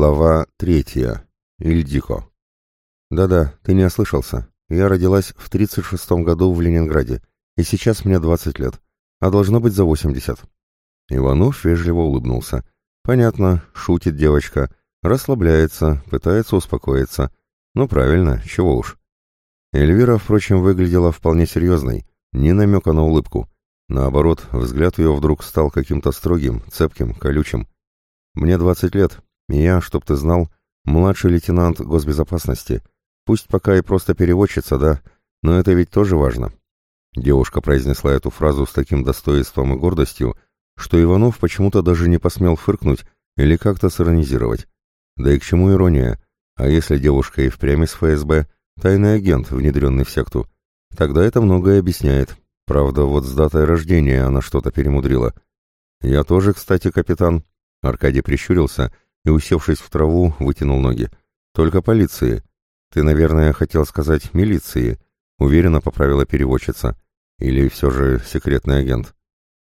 Глава третья. Ильдико. Да-да, ты не ослышался. Я родилась в 36-м году в Ленинграде, и сейчас мне 20 лет, а должно быть за 80. Иванов вежливо улыбнулся. Понятно, шутит девочка, расслабляется, пытается успокоиться. Ну правильно, чего уж. Эльвира, впрочем, выглядела вполне серьезной, ни намека на улыбку. Наоборот, взгляд ее вдруг стал каким-то строгим, цепким, колючим. «Мне 20 лет, я, чтоб ты знал, младший лейтенант госбезопасности. Пусть пока и просто переводчица, да, но это ведь тоже важно». Девушка произнесла эту фразу с таким достоинством и гордостью, что Иванов почему-то даже не посмел фыркнуть или как-то сиронизировать. Да и к чему ирония? А если девушка и впрямь из ФСБ, тайный агент, внедренный в секту, тогда это многое объясняет. Правда, вот с датой рождения она что-то перемудрила. Я тоже, кстати, капитан. Аркадий прищурился и, усевшись в траву, вытянул ноги. Только полиции. Ты, наверное, хотел сказать милиции. Уверенно поправила переводчица. Или все же секретный агент.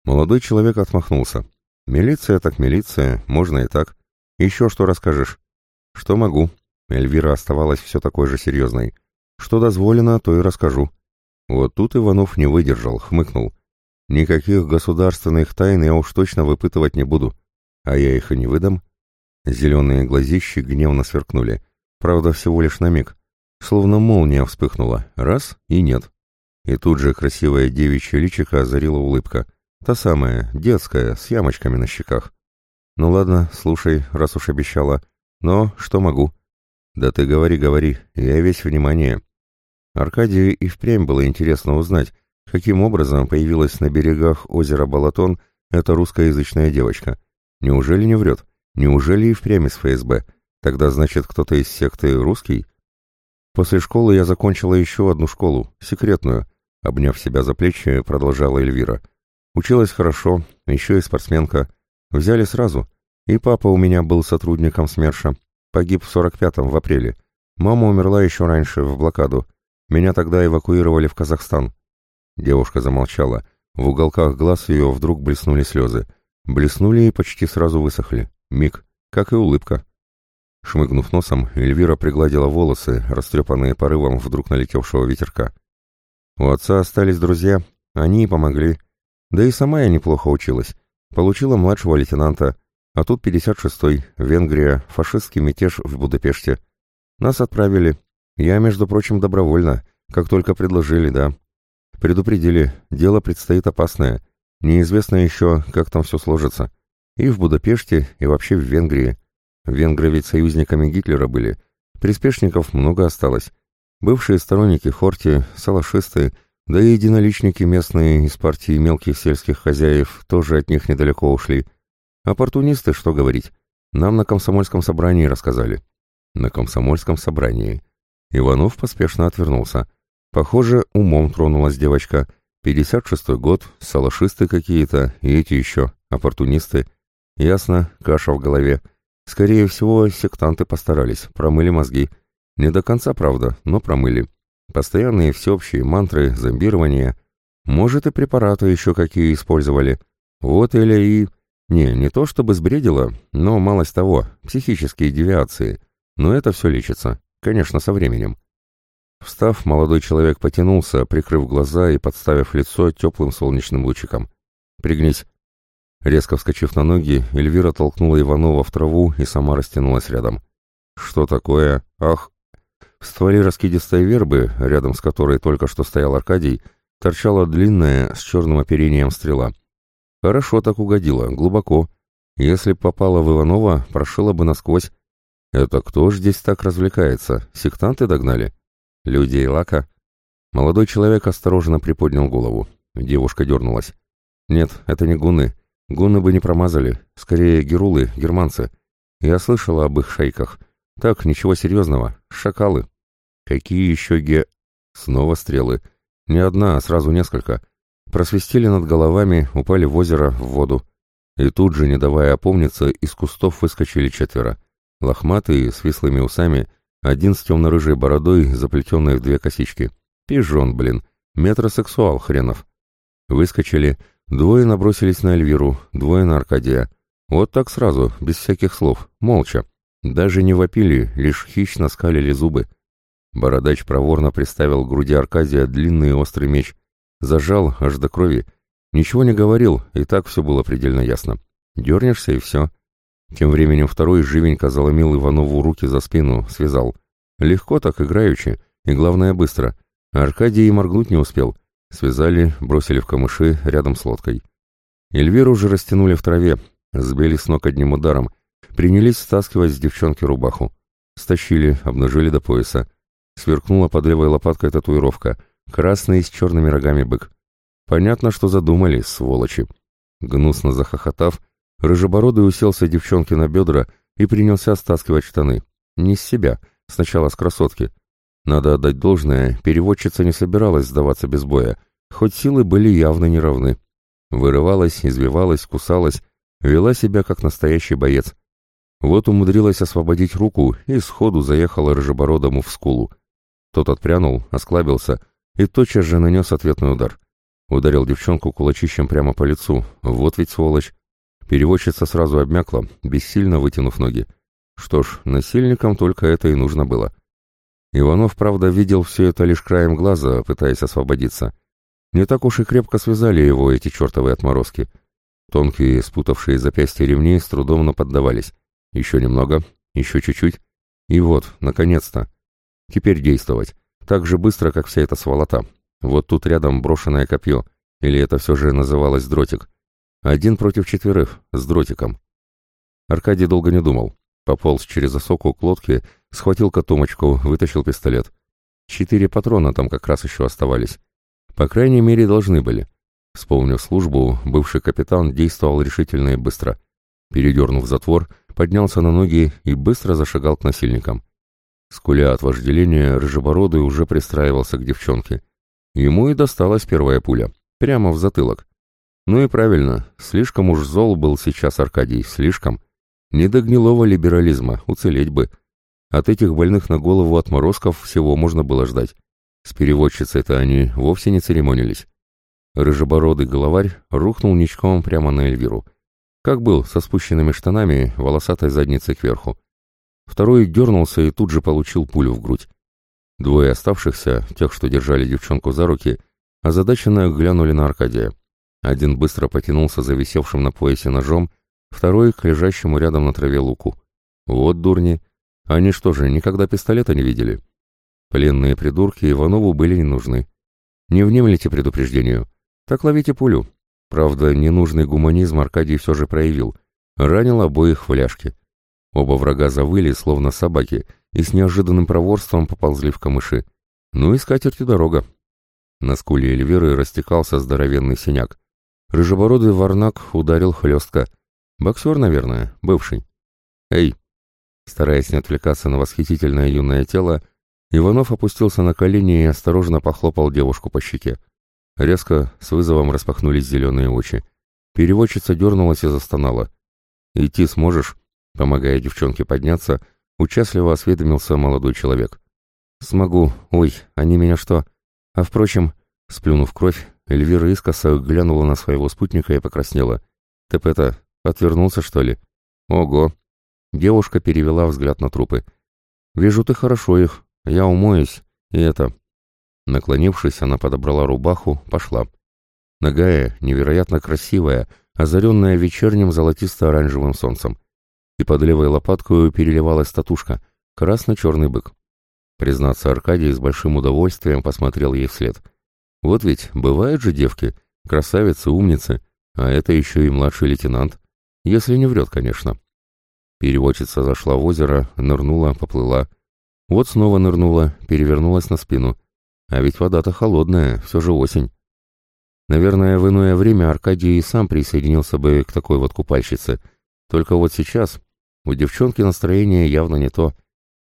Молодой человек отмахнулся. Милиция так милиция, можно и так. Еще что расскажешь? Что могу? Эльвира оставалась все такой же серьезной. Что дозволено, то и расскажу. Вот тут Иванов не выдержал, хмыкнул. Никаких государственных тайн я уж точно выпытывать не буду. А я их и не выдам. Зеленые глазищи гневно сверкнули. Правда, всего лишь на миг. Словно молния вспыхнула. Раз — и нет. И тут же красивая девичья личико озарила улыбка. Та самая, детская, с ямочками на щеках. Ну ладно, слушай, раз уж обещала. Но что могу? Да ты говори, говори, я весь внимание. Аркадию и впрямь было интересно узнать, каким образом появилась на берегах озера Балатон эта русскоязычная девочка. Неужели не врет? Неужели и впрямь из ФСБ? Тогда, значит, кто-то из секты русский? После школы я закончила еще одну школу, секретную. Обняв себя за плечи, продолжала Эльвира. Училась хорошо, еще и спортсменка. Взяли сразу. И папа у меня был сотрудником СМЕРШа. Погиб в 45-м, в апреле. Мама умерла еще раньше, в блокаду. Меня тогда эвакуировали в Казахстан». Девушка замолчала. В уголках глаз ее вдруг блеснули слезы. Блеснули и почти сразу высохли. Миг, как и улыбка. Шмыгнув носом, Эльвира пригладила волосы, растрепанные порывом вдруг налетевшего ветерка. У отца остались друзья, они и помогли. Да и сама я неплохо училась. Получила младшего лейтенанта, а тут 56-й, Венгрия, фашистский мятеж в Будапеште. Нас отправили, я, между прочим, добровольно, как только предложили, да. Предупредили, дело предстоит опасное. Неизвестно еще, как там все сложится. И в Будапеште, и вообще в Венгрии. Венгры ведь союзниками Гитлера были. Приспешников много осталось. Бывшие сторонники Хорти, салашисты, да и единоличники местные из партии мелких сельских хозяев тоже от них недалеко ушли. Оппортунисты, что говорить, нам на комсомольском собрании рассказали. На комсомольском собрании. Иванов поспешно отвернулся. Похоже, умом тронулась девочка. 56-й год, салашисты какие-то, и эти еще, оппортунисты. Ясно, каша в голове. Скорее всего, сектанты постарались, промыли мозги. Не до конца, правда, но промыли. Постоянные всеобщие мантры, зомбирование. Может, и препараты еще какие использовали. Вот или и... Не, не то чтобы сбредило, но малость того, психические девиации. Но это все лечится. Конечно, со временем. Встав, молодой человек потянулся, прикрыв глаза и подставив лицо теплым солнечным лучиком. «Пригнись». Резко вскочив на ноги, Эльвира толкнула Иванова в траву и сама растянулась рядом. «Что такое? Ах!» В стволе раскидистой вербы, рядом с которой только что стоял Аркадий, торчала длинная, с черным оперением стрела. Хорошо так угодила, глубоко. Если б попала в Иванова, прошила бы насквозь, это кто ж здесь так развлекается? Сектанты догнали? Людей лака? Молодой человек осторожно приподнял голову. Девушка дернулась. Нет, это не гуны. Гуны бы не промазали. Скорее, герулы, германцы. Я слышала об их шейках. Так, ничего серьезного. Шакалы. Какие еще ге... Снова стрелы. Не одна, а сразу несколько. Просвистели над головами, упали в озеро, в воду. И тут же, не давая опомниться, из кустов выскочили четверо. Лохматый, с вислыми усами, один с темно-рыжей бородой, заплетенной в две косички. Пижон, блин, метросексуал хренов. Выскочили, двое набросились на Эльвиру, двое на Аркадия. Вот так сразу, без всяких слов, молча. Даже не вопили, лишь хищно скалили зубы. Бородач проворно приставил к груди Аркадия длинный острый меч, зажал аж до крови. Ничего не говорил, и так все было предельно ясно. Дернешься и все. Тем временем второй живенько заломил Иванову руки за спину, связал. Легко так играючи, и главное быстро. Аркадий и моргнуть не успел. Связали, бросили в камыши рядом с лодкой. Эльвиру уже растянули в траве, сбили с ног одним ударом, принялись стаскивать с девчонки рубаху. Стащили, обнажили до пояса. Сверкнула под левой лопаткой татуировка. Красный с черными рогами бык. Понятно, что задумали, сволочи. Гнусно захохотав, рыжебородый уселся девчонке на бедра и принялся стаскивать штаны. Не с себя, сначала с красотки. Надо отдать должное, переводчица не собиралась сдаваться без боя, хоть силы были явно неравны. Вырывалась, извивалась, кусалась, вела себя как настоящий боец. Вот умудрилась освободить руку и сходу заехала рыжебородому в скулу. Тот отпрянул, осклабился и тотчас же нанес ответный удар. Ударил девчонку кулачищем прямо по лицу. Вот ведь сволочь. Переводчица сразу обмякла, бессильно вытянув ноги. Что ж, насильникам только это и нужно было. Иванов, правда, видел все это лишь краем глаза, пытаясь освободиться. Не так уж и крепко связали его эти чертовы отморозки. Тонкие, спутавшие запястья ремни с трудом наподдавались. Еще немного, еще чуть-чуть. И вот, наконец-то. Теперь действовать. Так же быстро, как вся эта сволота. Вот тут рядом брошенное копье. Или это все же называлось дротик. Один против четверых, с дротиком. Аркадий долго не думал. Пополз через осоку к лодке, схватил котомочку, вытащил пистолет. Четыре патрона там как раз еще оставались. По крайней мере, должны были. Вспомнив службу, бывший капитан действовал решительно и быстро. Передернув затвор, поднялся на ноги и быстро зашагал к насильникам. Скуля от вожделения, рыжебородый уже пристраивался к девчонке. Ему и досталась первая пуля, прямо в затылок. Ну и правильно, слишком уж зол был сейчас Аркадий, слишком. Не до гнилого либерализма, уцелеть бы. От этих больных на голову отморозков всего можно было ждать. С переводчицей-то они вовсе не церемонились. Рыжебородый головарь рухнул ничком прямо на Эльвиру. Как был, со спущенными штанами, волосатой задницей кверху. Второй дернулся и тут же получил пулю в грудь. Двое оставшихся, тех, что держали девчонку за руки, озадаченно глянули на Аркадия. Один быстро потянулся за висевшим на поясе ножом, второй — к лежащему рядом на траве луку. Вот дурни. Они что же, никогда пистолета не видели? Пленные придурки Иванову были не нужны. Не внемлите предупреждению. Так ловите пулю. Правда, ненужный гуманизм Аркадий все же проявил. Ранил обоих в ляжке. Оба врага завыли, словно собаки, и с неожиданным проворством поползли в камыши. Ну и скатертью дорога. На скуле Эльвиры растекался здоровенный синяк. Рыжебородый варнак ударил хлестко. Боксер, наверное, бывший. «Эй!» Стараясь не отвлекаться на восхитительное юное тело, Иванов опустился на колени и осторожно похлопал девушку по щеке. Резко, с вызовом распахнулись зеленые очи. Переводчица дернулась и застонала. «Идти сможешь?» Помогая девчонке подняться, участливо осведомился молодой человек. «Смогу. Ой, они меня что?» А впрочем, сплюнув кровь, Эльвира искоса глянула на своего спутника и покраснела. «Ты это, отвернулся, что ли?» «Ого!» Девушка перевела взгляд на трупы. «Вижу, ты хорошо их. Я умоюсь. И это...» Наклонившись, она подобрала рубаху, пошла. Ногая, невероятно красивая, озаренная вечерним золотисто-оранжевым солнцем. И под левой лопаткой переливалась татушка, красно-черный бык. Признаться, Аркадий с большим удовольствием посмотрел ей вслед. Вот ведь бывают же девки, красавицы, умницы, а это еще и младший лейтенант. Если не врет, конечно. Переводчица зашла в озеро, нырнула, поплыла. Вот снова нырнула, перевернулась на спину. А ведь вода-то холодная, все же осень. Наверное, в иное время Аркадий и сам присоединился бы к такой вот купальщице. Только вот сейчас у девчонки настроение явно не то.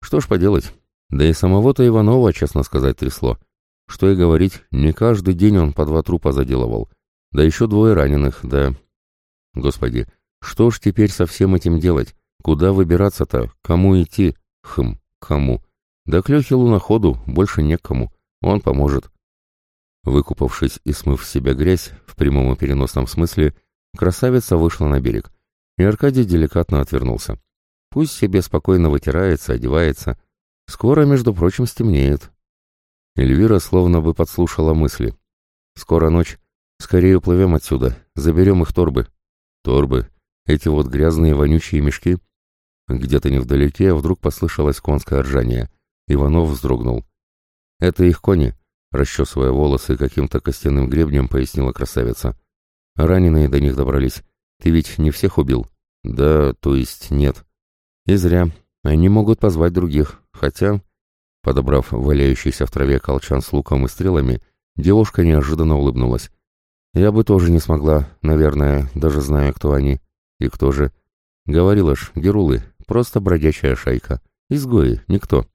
Что ж поделать. Да и самого-то Иванова, честно сказать, трясло. Что и говорить, не каждый день он по два трупа заделывал. Да еще двое раненых, да... Господи, что ж теперь со всем этим делать? Куда выбираться-то? Кому идти? Хм, кому? Да к Лехе луноходу больше некому. Он поможет. Выкупавшись и смыв в себя грязь, в прямом и переносном смысле, красавица вышла на берег, и Аркадий деликатно отвернулся. Пусть себе спокойно вытирается, одевается. Скоро, между прочим, стемнеет. Эльвира словно бы подслушала мысли. Скоро ночь. Скорее уплывем отсюда. Заберем их торбы. Торбы. Эти вот грязные вонючие мешки. Где-то невдалеке вдруг послышалось конское ржание. Иванов вздрогнул. «Это их кони», — расчесывая волосы каким-то костяным гребнем, пояснила красавица. «Раненые до них добрались. Ты ведь не всех убил?» «Да, то есть нет». «И зря. Они могут позвать других. Хотя...» Подобрав валяющийся в траве колчан с луком и стрелами, девушка неожиданно улыбнулась. «Я бы тоже не смогла, наверное, даже зная, кто они. И кто же?» «Говорила ж, герулы, просто бродячая шайка. Изгои, никто».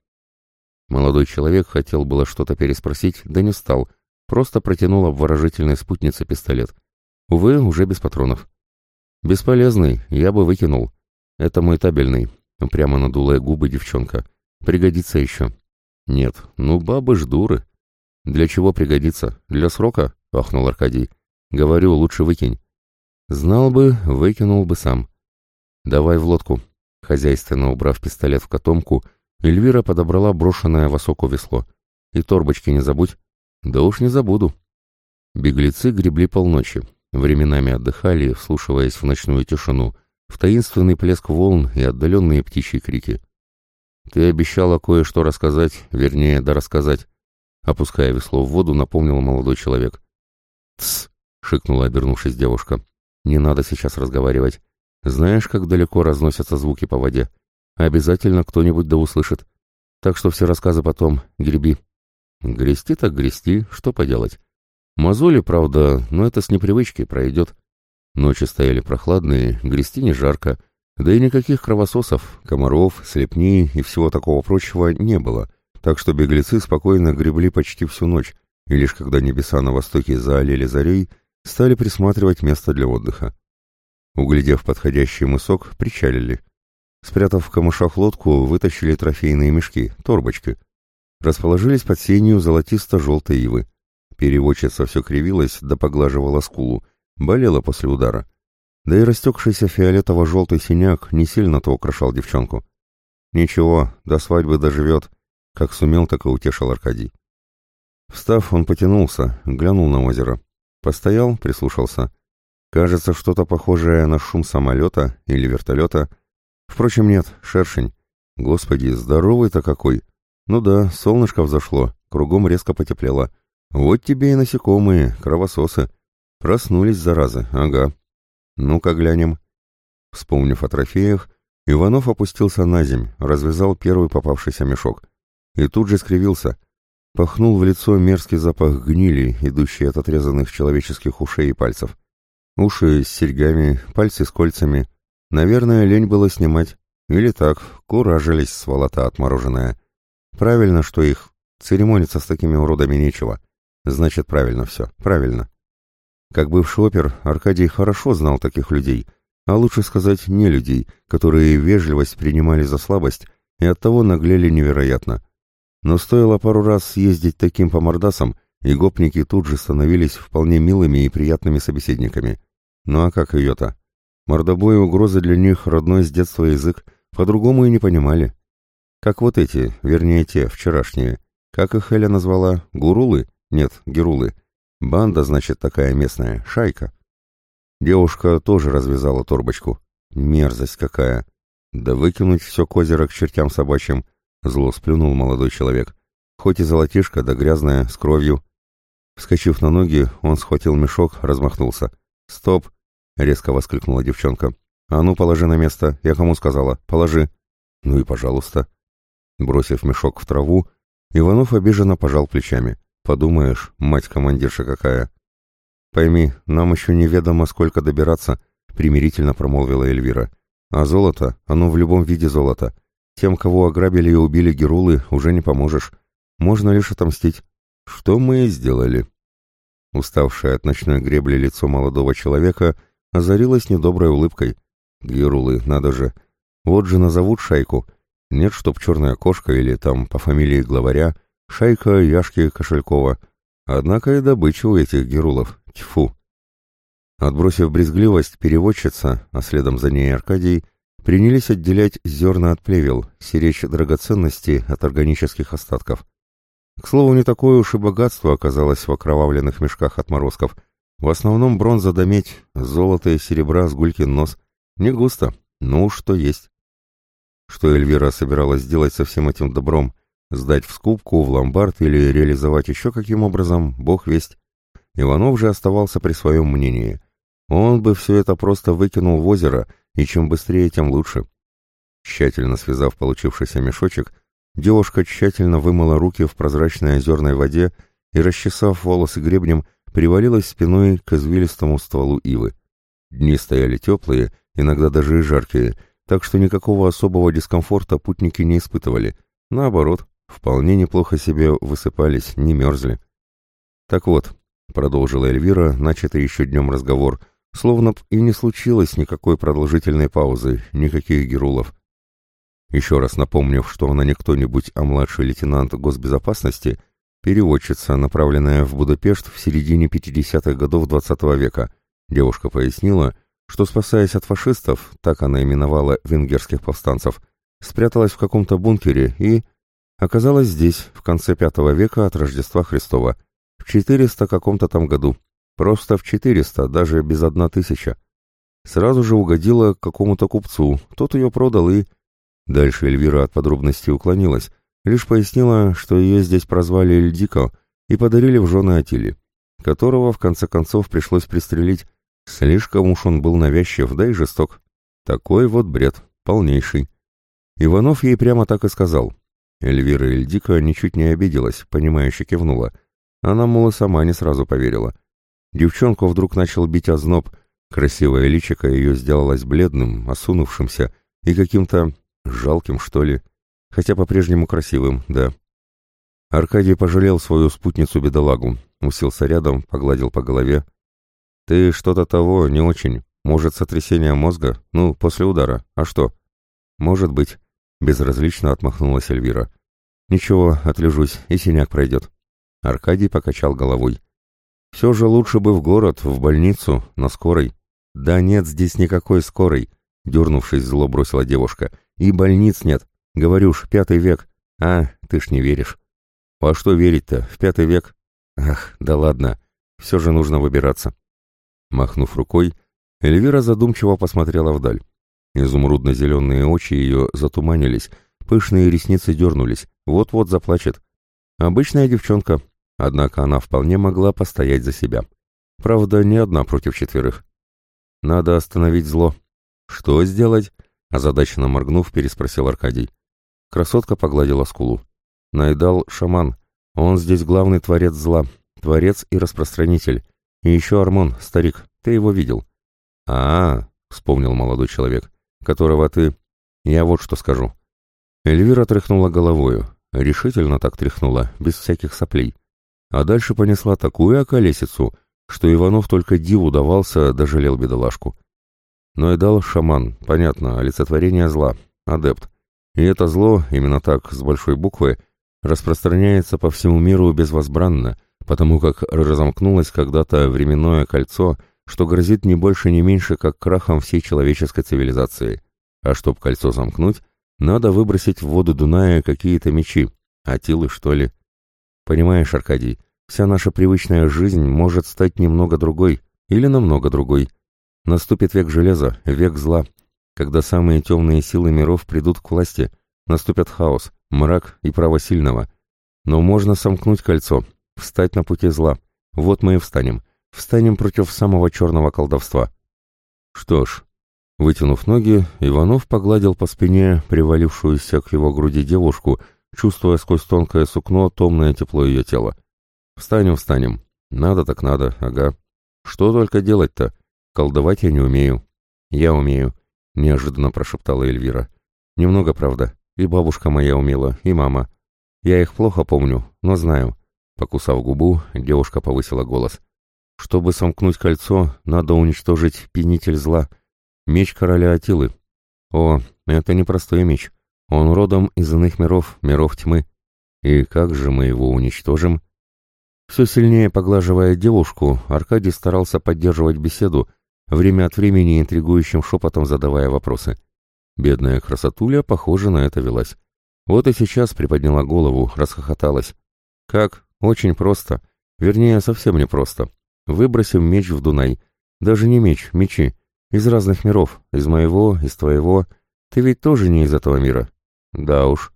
Молодой человек хотел было что-то переспросить, да не стал, просто протянул обворожительной спутнице пистолет. Увы, уже без патронов. «Бесполезный, я бы выкинул. Это мой табельный», — прямо надула губы девчонка. «Пригодится еще». «Нет, ну бабы ж дуры». «Для чего пригодится? Для срока?» — ахнул Аркадий. «Говорю, лучше выкинь». «Знал бы, выкинул бы сам». «Давай в лодку». Хозяйственно убрав пистолет в котомку, — Эльвира подобрала брошенное в осоку весло. «И торбочки не забудь». «Да уж не забуду». Беглецы гребли полночи, временами отдыхали, вслушиваясь в ночную тишину, в таинственный плеск волн и отдаленные птичьи крики. «Ты обещала кое-что рассказать, вернее, да рассказать», опуская весло в воду, напомнил молодой человек. «Тсс!» — шикнула, обернувшись девушка. «Не надо сейчас разговаривать. Знаешь, как далеко разносятся звуки по воде? Обязательно кто-нибудь да услышит. Так что все рассказы потом греби. Грести так грести, что поделать. Мозоли, правда, но это с непривычки пройдет. Ночи стояли прохладные, грести не жарко, да и никаких кровососов, комаров, слепней и всего такого прочего не было, так что беглецы спокойно гребли почти всю ночь, и лишь когда небеса на востоке заолели зарей, стали присматривать место для отдыха. Углядев подходящий мысок, причалили. Спрятав в камышах лодку, вытащили трофейные мешки, торбочки. Расположились под сенью золотисто-желтой ивы. Переводчица все кривилась да поглаживала скулу, болела после удара. Да и растекшийся фиолетово-желтый синяк не сильно-то украшал девчонку. Ничего, до свадьбы доживет, как сумел, так и утешил Аркадий. Встав, он потянулся, глянул на озеро. Постоял, прислушался. Кажется, что-то похожее на шум самолета или вертолета — Впрочем, нет, шершень. Господи, здоровый-то какой! Ну да, солнышко взошло, кругом резко потеплело. Вот тебе и насекомые, кровососы. Проснулись, заразы, ага. Ну-ка глянем. Вспомнив о трофеях, Иванов опустился на земь, развязал первый попавшийся мешок. И тут же скривился. Пахнул в лицо мерзкий запах гнили, идущий от отрезанных человеческих ушей и пальцев. Уши с серьгами, пальцы с кольцами, Наверное, лень было снимать. Или так, куражились, сволота отмороженная. Правильно, что их. Церемониться с такими уродами нечего. Значит, правильно все, правильно. Как бывший опер, Аркадий хорошо знал таких людей, а лучше сказать, не людей, которые вежливость принимали за слабость и оттого наглели невероятно. Но стоило пару раз съездить таким по мордасам, и гопники тут же становились вполне милыми и приятными собеседниками. Ну а как ее-то? Мордобой и угрозы для них родной с детства язык, по-другому и не понимали. Как вот эти, вернее те, вчерашние. Как их Эля назвала? Гурулы? Нет, Герулы. Банда, значит, такая местная, шайка. Девушка тоже развязала торбочку. Мерзость какая! Да выкинуть все к озеро к чертям собачьим. Зло сплюнул молодой человек. Хоть и золотишко, да грязная, с кровью. Вскочив на ноги, он схватил мешок, размахнулся. «Стоп! Резко воскликнула девчонка. «А ну, положи на место, я кому сказала, положи». «Ну и пожалуйста». Бросив мешок в траву, Иванов обиженно пожал плечами. «Подумаешь, мать-командирша какая!» «Пойми, нам еще неведомо, сколько добираться», — примирительно промолвила Эльвира. «А золото, оно в любом виде золото. Тем, кого ограбили и убили герулы, уже не поможешь. Можно лишь отомстить. Что мы и сделали». Уставшее от ночной гребли лицо молодого человека — озарилась недоброй улыбкой. Герулы, надо же. Вот же назовут шайку. Нет, чтоб черная кошка или там по фамилии главаря, шайка Яшки Кошелькова. Однако и добыча у этих герулов. Тьфу. Отбросив брезгливость, переводчица, а следом за ней Аркадий, принялись отделять зерна от плевел, серечь драгоценности от органических остатков. К слову, не такое уж и богатство оказалось в окровавленных мешках отморозков. В основном бронза да медь, золото и серебра с гулькин нос. Не густо, ну что есть. Что Эльвира собиралась сделать со всем этим добром? Сдать в скупку, в ломбард или реализовать еще каким образом, бог весть. Иванов же оставался при своем мнении. Он бы все это просто выкинул в озеро, и чем быстрее, тем лучше. Тщательно связав получившийся мешочек, девушка тщательно вымыла руки в прозрачной озерной воде и, расчесав волосы гребнем, привалилась спиной к извилистому стволу ивы. Дни стояли теплые, иногда даже и жаркие, так что никакого особого дискомфорта путники не испытывали. Наоборот, вполне неплохо себе высыпались, не мерзли. «Так вот», — продолжила Эльвира, начатый еще днем разговор, словно б и не случилось никакой продолжительной паузы, никаких герулов. Еще раз напомнив, что она не кто-нибудь, а младший лейтенант госбезопасности, переводчица, направленная в Будапешт в середине 50-х годов XX -го века, девушка пояснила, что, спасаясь от фашистов, так она именовала венгерских повстанцев, спряталась в каком-то бункере и оказалась здесь в конце V века от Рождества Христова, в 400 каком-то там году, просто в 400, даже без одна тысяча. Сразу же угодила какому-то купцу, тот ее продал и... Дальше Эльвира от подробностей уклонилась, лишь пояснила, что ее здесь прозвали Эльдико и подарили в жены Атили, которого в конце концов пришлось пристрелить, Слишком уж он был навязчив, да и жесток. Такой вот бред, полнейший. Иванов ей прямо так и сказал. Эльвира Эльдика ничуть не обиделась, понимающе кивнула. Она, мол, сама не сразу поверила. Девчонку вдруг начал бить озноб, красивое личико ее сделалось бледным, осунувшимся и каким-то жалким, что ли, хотя по-прежнему красивым, да. Аркадий пожалел свою спутницу-бедолагу, уселся рядом, погладил по голове, «Ты что-то того не очень. Может, сотрясение мозга? Ну, после удара. А что?» «Может быть», — безразлично отмахнулась Эльвира. «Ничего, отлежусь, и синяк пройдет». Аркадий покачал головой. «Все же лучше бы в город, в больницу, на скорой». «Да нет здесь никакой скорой», — дернувшись зло бросила девушка. «И больниц нет. Говорю ж, пятый век. А, ты ж не веришь». «А что верить-то? В пятый век?» «Ах, да ладно. Все же нужно выбираться». Махнув рукой, Эльвира задумчиво посмотрела вдаль. Изумрудно-зеленые очи ее затуманились, пышные ресницы дернулись, вот-вот заплачет. Обычная девчонка, однако она вполне могла постоять за себя. Правда, не одна против четверых. Надо остановить зло. Что сделать? Озадаченно моргнув, переспросил Аркадий. Красотка погладила скулу. Найдал шаман. Он здесь главный творец зла, творец и распространитель. И еще Армон, старик, ты его видел. А, -а, -а вспомнил молодой человек, которого ты... Я вот что скажу. Эльвира тряхнула головою, решительно так тряхнула, без всяких соплей. А дальше понесла такую околесицу, что Иванов только диву давался, дожалел бедолашку. Но и дал шаман, понятно, олицетворение зла, адепт. И это зло, именно так, с большой буквы, распространяется по всему миру безвозбранно, потому как разомкнулось когда-то временное кольцо, что грозит не больше, не меньше, как крахом всей человеческой цивилизации. А чтоб кольцо замкнуть, надо выбросить в воду Дуная какие-то мечи, атилы, что ли. Понимаешь, Аркадий, вся наша привычная жизнь может стать немного другой, или намного другой. Наступит век железа, век зла, когда самые темные силы миров придут к власти, наступят хаос, мрак и право сильного. Но можно сомкнуть кольцо, Встать на пути зла. Вот мы и встанем. Встанем против самого черного колдовства. Что ж, вытянув ноги, Иванов погладил по спине привалившуюся к его груди девушку, чувствуя сквозь тонкое сукно томное тепло ее тела. Встанем, встанем. Надо так надо, ага. Что только делать-то? Колдовать я не умею. Я умею, неожиданно прошептала Эльвира. Немного, правда. И бабушка моя умела, и мама. Я их плохо помню, но знаю. Покусав губу, девушка повысила голос. «Чтобы сомкнуть кольцо, надо уничтожить пенитель зла, меч короля Атилы. О, это не простой меч. Он родом из иных миров, миров тьмы. И как же мы его уничтожим?» Все сильнее поглаживая девушку, Аркадий старался поддерживать беседу, время от времени интригующим шепотом задавая вопросы. Бедная красотуля, похоже, на это велась. Вот и сейчас приподняла голову, расхохоталась. Как? Очень просто. Вернее, совсем не просто. Выбросим меч в Дунай. Даже не меч, мечи. Из разных миров. Из моего, из твоего. Ты ведь тоже не из этого мира. Да уж.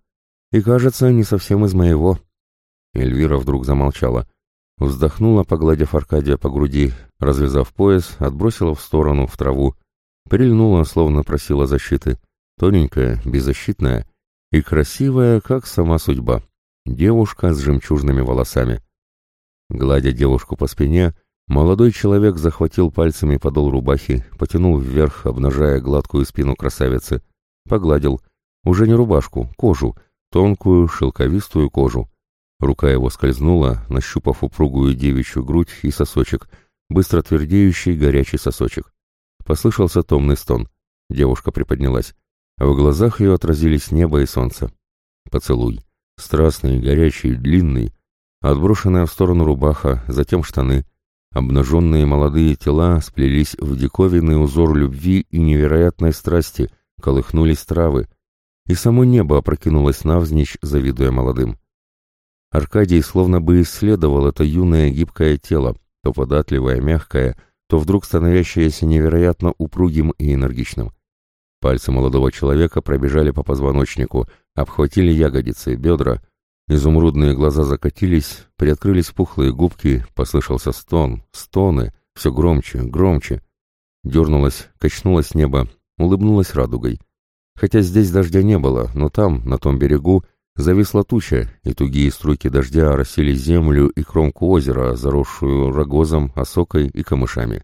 И кажется, не совсем из моего. Эльвира вдруг замолчала. Вздохнула, погладив Аркадия по груди, развязав пояс, отбросила в сторону, в траву. Прильнула, словно просила защиты. Тоненькая, беззащитная и красивая, как сама судьба. Девушка с жемчужными волосами. Гладя девушку по спине, молодой человек захватил пальцами подол рубахи, потянул вверх, обнажая гладкую спину красавицы. Погладил. Уже не рубашку, кожу, тонкую, шелковистую кожу. Рука его скользнула, нащупав упругую девичью грудь и сосочек, быстро твердеющий горячий сосочек. Послышался томный стон. Девушка приподнялась. В глазах ее отразились небо и солнце. Поцелуй. Страстный, горячий, длинный. Отброшенная в сторону рубаха, затем штаны. Обнаженные молодые тела сплелись в диковинный узор любви и невероятной страсти, колыхнулись травы. И само небо опрокинулось навзничь, завидуя молодым. Аркадий словно бы исследовал это юное гибкое тело, то податливое, мягкое, то вдруг становящееся невероятно упругим и энергичным. Пальцы молодого человека пробежали по позвоночнику, обхватили ягодицы, бедра. Изумрудные глаза закатились, приоткрылись пухлые губки, послышался стон, стоны, все громче, громче. Дернулось, качнулось небо, улыбнулось радугой. Хотя здесь дождя не было, но там, на том берегу, Зависла туча, и тугие струйки дождя оросили землю и кромку озера, заросшую рогозом, осокой и камышами.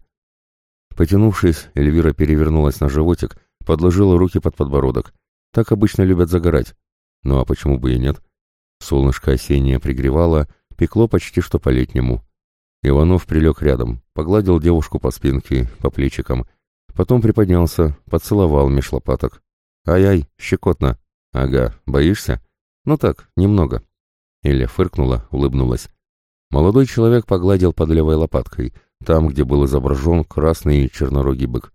Потянувшись, Эльвира перевернулась на животик, подложила руки под подбородок. Так обычно любят загорать. Ну а почему бы и нет? Солнышко осеннее пригревало, пекло почти что по-летнему. Иванов прилег рядом, погладил девушку по спинке, по плечикам, потом приподнялся, поцеловал меж лопаток. «Ай-ай, щекотно!» «Ага, боишься?» «Ну так, немного». Эля фыркнула, улыбнулась. Молодой человек погладил под левой лопаткой, там, где был изображен красный чернорогий бык.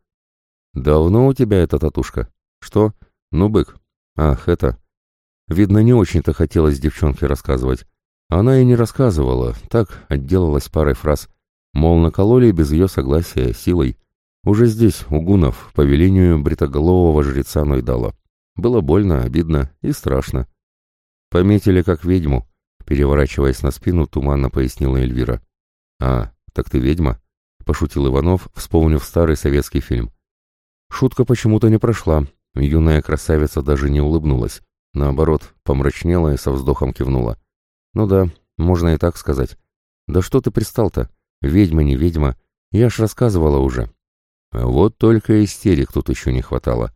«Давно у тебя эта татушка?» «Что? Ну, бык. Ах, это...» Видно, не очень-то хотелось девчонке рассказывать. Она и не рассказывала, так отделалась парой фраз. Мол, накололи без ее согласия, силой. Уже здесь, у гунов, по велению бритоголового жреца Нойдала. Было больно, обидно и страшно. «Пометили как ведьму», — переворачиваясь на спину, туманно пояснила Эльвира. «А, так ты ведьма?» — пошутил Иванов, вспомнив старый советский фильм. Шутка почему-то не прошла, юная красавица даже не улыбнулась. Наоборот, помрачнела и со вздохом кивнула. «Ну да, можно и так сказать. Да что ты пристал-то? Ведьма не ведьма. Я ж рассказывала уже». Вот только истерик тут еще не хватало.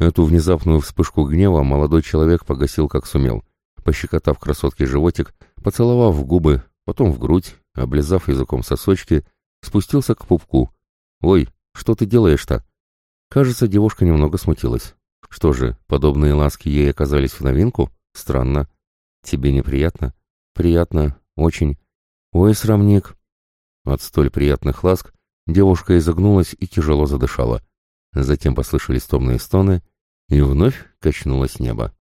Эту внезапную вспышку гнева молодой человек погасил как сумел пощекотав красотке животик, поцеловав в губы, потом в грудь, облизав языком сосочки, спустился к пупку. «Ой, что ты делаешь-то?» Кажется, девушка немного смутилась. «Что же, подобные ласки ей оказались в новинку? Странно. Тебе неприятно?» «Приятно. Очень. Ой, срамник!» От столь приятных ласк девушка изогнулась и тяжело задышала. Затем послышались томные стоны, и вновь качнулось небо.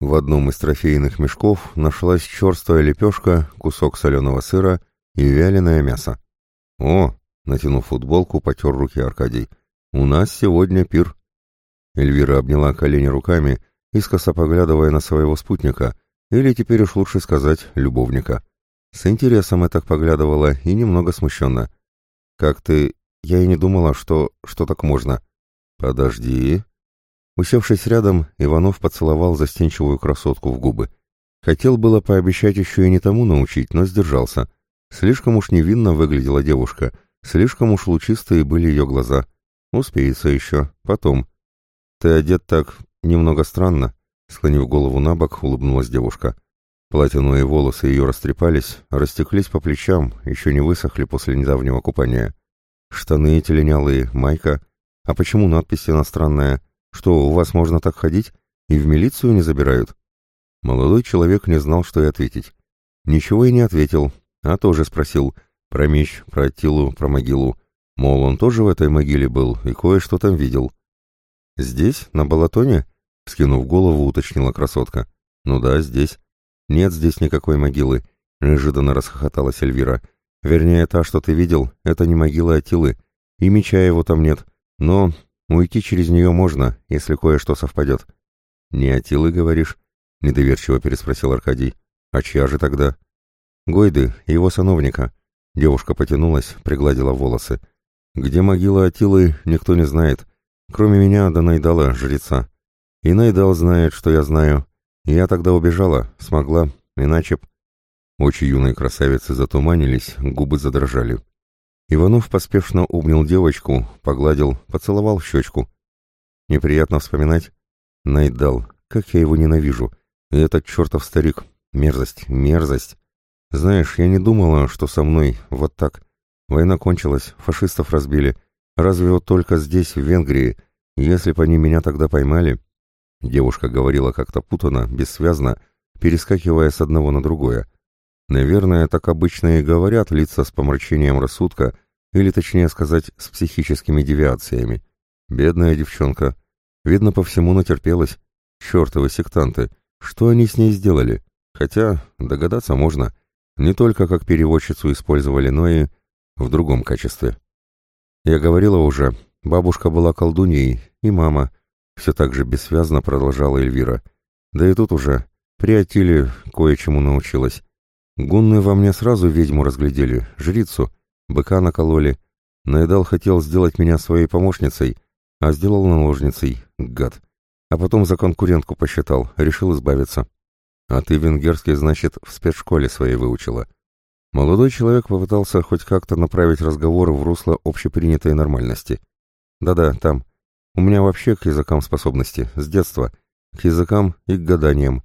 В одном из трофейных мешков нашлась черствая лепешка, кусок соленого сыра и вяленое мясо. «О!» — натянув футболку, потер руки Аркадий. «У нас сегодня пир». Эльвира обняла колени руками, искоса поглядывая на своего спутника, или теперь уж лучше сказать, любовника. С интересом я так поглядывала и немного смущенно. «Как ты... Я и не думала, что... что так можно». «Подожди», Усевшись рядом, Иванов поцеловал застенчивую красотку в губы. Хотел было пообещать еще и не тому научить, но сдержался. Слишком уж невинно выглядела девушка, слишком уж лучистые были ее глаза. Успеется еще, потом. «Ты одет так немного странно», — склонив голову на бок, улыбнулась девушка. Платиновые волосы ее растрепались, растеклись по плечам, еще не высохли после недавнего купания. Штаны эти линялые, майка. А почему надпись иностранная? Что, у вас можно так ходить? И в милицию не забирают?» Молодой человек не знал, что и ответить. Ничего и не ответил, а тоже спросил про меч, про Аттилу, про могилу. Мол, он тоже в этой могиле был и кое-что там видел. «Здесь? На Балатоне?» — скинув голову, уточнила красотка. «Ну да, здесь. Нет здесь никакой могилы», — неожиданно расхохоталась Эльвира. «Вернее, та, что ты видел, это не могила Атилы, и меча его там нет. Но уйти через нее можно, если кое-что совпадет». «Не Атилы, говоришь?» — недоверчиво переспросил Аркадий. «А чья же тогда?» «Гойды, его сановника». Девушка потянулась, пригладила волосы. «Где могила Атилы, никто не знает, кроме меня да Найдала, жреца. И Найдал знает, что я знаю. Я тогда убежала, смогла, иначе б...» Очи юной красавицы затуманились, губы задрожали. Иванов поспешно обнял девочку, погладил, поцеловал в щечку. Неприятно вспоминать. Найдал, как я его ненавижу. И этот чертов старик. Мерзость, мерзость. Знаешь, я не думала, что со мной вот так. Война кончилась, фашистов разбили. Разве вот только здесь, в Венгрии, если бы они меня тогда поймали... Девушка говорила как-то путано, бессвязно, перескакивая с одного на другое. Наверное, так обычно и говорят лица с помрачением рассудка, или точнее сказать, с психическими девиациями. Бедная девчонка. Видно, по всему натерпелась. Чертовы сектанты. Что они с ней сделали? Хотя, догадаться можно. Не только как переводчицу использовали, но и в другом качестве. Я говорила уже, бабушка была колдуньей, и мама. Все так же бессвязно продолжала Эльвира. Да и тут уже, при Атиле кое-чему научилась. Гунны во мне сразу ведьму разглядели, жрицу, быка накололи. Наедал хотел сделать меня своей помощницей, а сделал наложницей, гад. А потом за конкурентку посчитал, решил избавиться. А ты венгерский, значит, в спецшколе своей выучила. Молодой человек попытался хоть как-то направить разговор в русло общепринятой нормальности. Да-да, там. У меня вообще к языкам способности, с детства. К языкам и к гаданиям.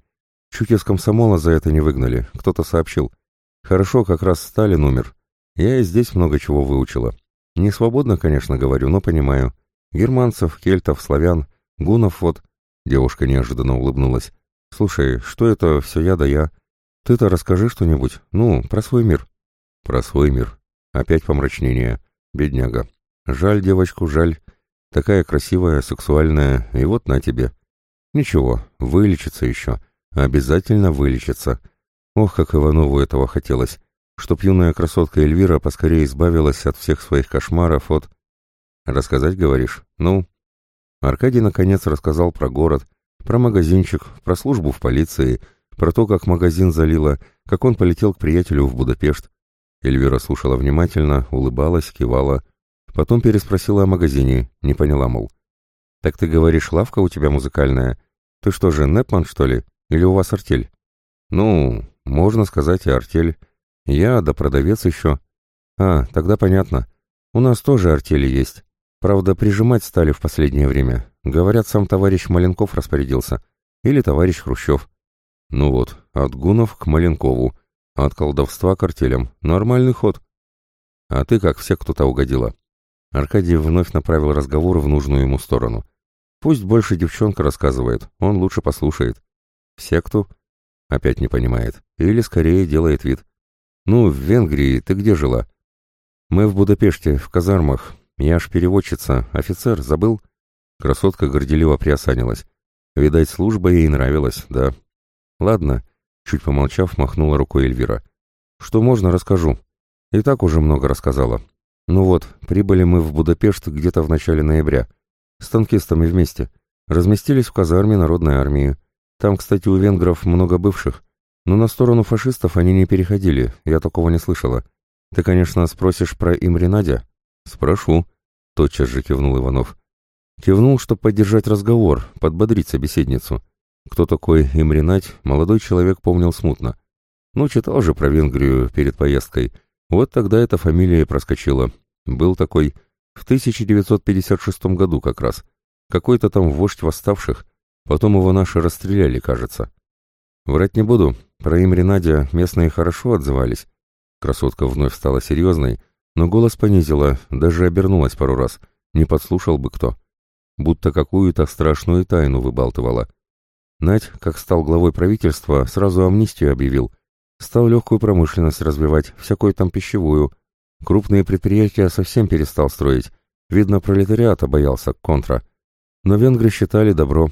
Чуть из комсомола за это не выгнали, кто-то сообщил. Хорошо, как раз Сталин умер. Я и здесь много чего выучила. Не свободно, конечно, говорю, но понимаю. Германцев, кельтов, славян, гунов вот. Девушка неожиданно улыбнулась. «Слушай, что это все я да я? Ты-то расскажи что-нибудь, ну, про свой мир». «Про свой мир. Опять помрачнение. Бедняга. Жаль девочку, жаль. Такая красивая, сексуальная, и вот на тебе. Ничего, вылечится еще. Обязательно вылечится. Ох, как Иванову этого хотелось. Чтоб юная красотка Эльвира поскорее избавилась от всех своих кошмаров, от... Рассказать, говоришь? Ну?» Аркадий, наконец, рассказал про город, про магазинчик, про службу в полиции, про то, как магазин залило, как он полетел к приятелю в Будапешт. Эльвира слушала внимательно, улыбалась, кивала. Потом переспросила о магазине, не поняла, мол. «Так ты говоришь, лавка у тебя музыкальная? Ты что же, Непман, что ли? Или у вас артель?» «Ну, можно сказать и артель. Я, да продавец еще». «А, тогда понятно. У нас тоже артели есть. Правда, прижимать стали в последнее время. Говорят, сам товарищ Маленков распорядился. Или товарищ Хрущев. Ну вот, от гунов к Маленкову, от колдовства к артелям. Нормальный ход. А ты как все кто-то угодила. Аркадий вновь направил разговор в нужную ему сторону. Пусть больше девчонка рассказывает, он лучше послушает. Все кто? Опять не понимает. Или скорее делает вид. Ну, в Венгрии ты где жила? Мы в Будапеште, в казармах. Я ж переводчица, офицер, забыл? — Красотка горделиво приосанилась. Видать, служба ей нравилась, да. Ладно, чуть помолчав, махнула рукой Эльвира. Что можно, расскажу. И так уже много рассказала. Ну вот, прибыли мы в Будапешт где-то в начале ноября. С танкистами вместе. Разместились в казарме народной армии. Там, кстати, у венгров много бывших. Но на сторону фашистов они не переходили, я такого не слышала. Ты, конечно, спросишь про Имри Надя? Спрошу, тотчас же кивнул Иванов. Кивнул, чтобы поддержать разговор, подбодрить собеседницу. Кто такой Имринать, молодой человек помнил смутно. Ну, читал же про Венгрию перед поездкой. Вот тогда эта фамилия проскочила. Был такой в 1956 году как раз. Какой-то там вождь восставших. Потом его наши расстреляли, кажется. Врать не буду. Про Имринадя местные хорошо отзывались. Красотка вновь стала серьезной, но голос понизила, даже обернулась пару раз. Не подслушал бы кто будто какую-то страшную тайну выбалтывала. Надь, как стал главой правительства, сразу амнистию объявил. Стал легкую промышленность развивать, всякую там пищевую. Крупные предприятия совсем перестал строить. Видно, пролетариата боялся контра. Но венгры считали добро.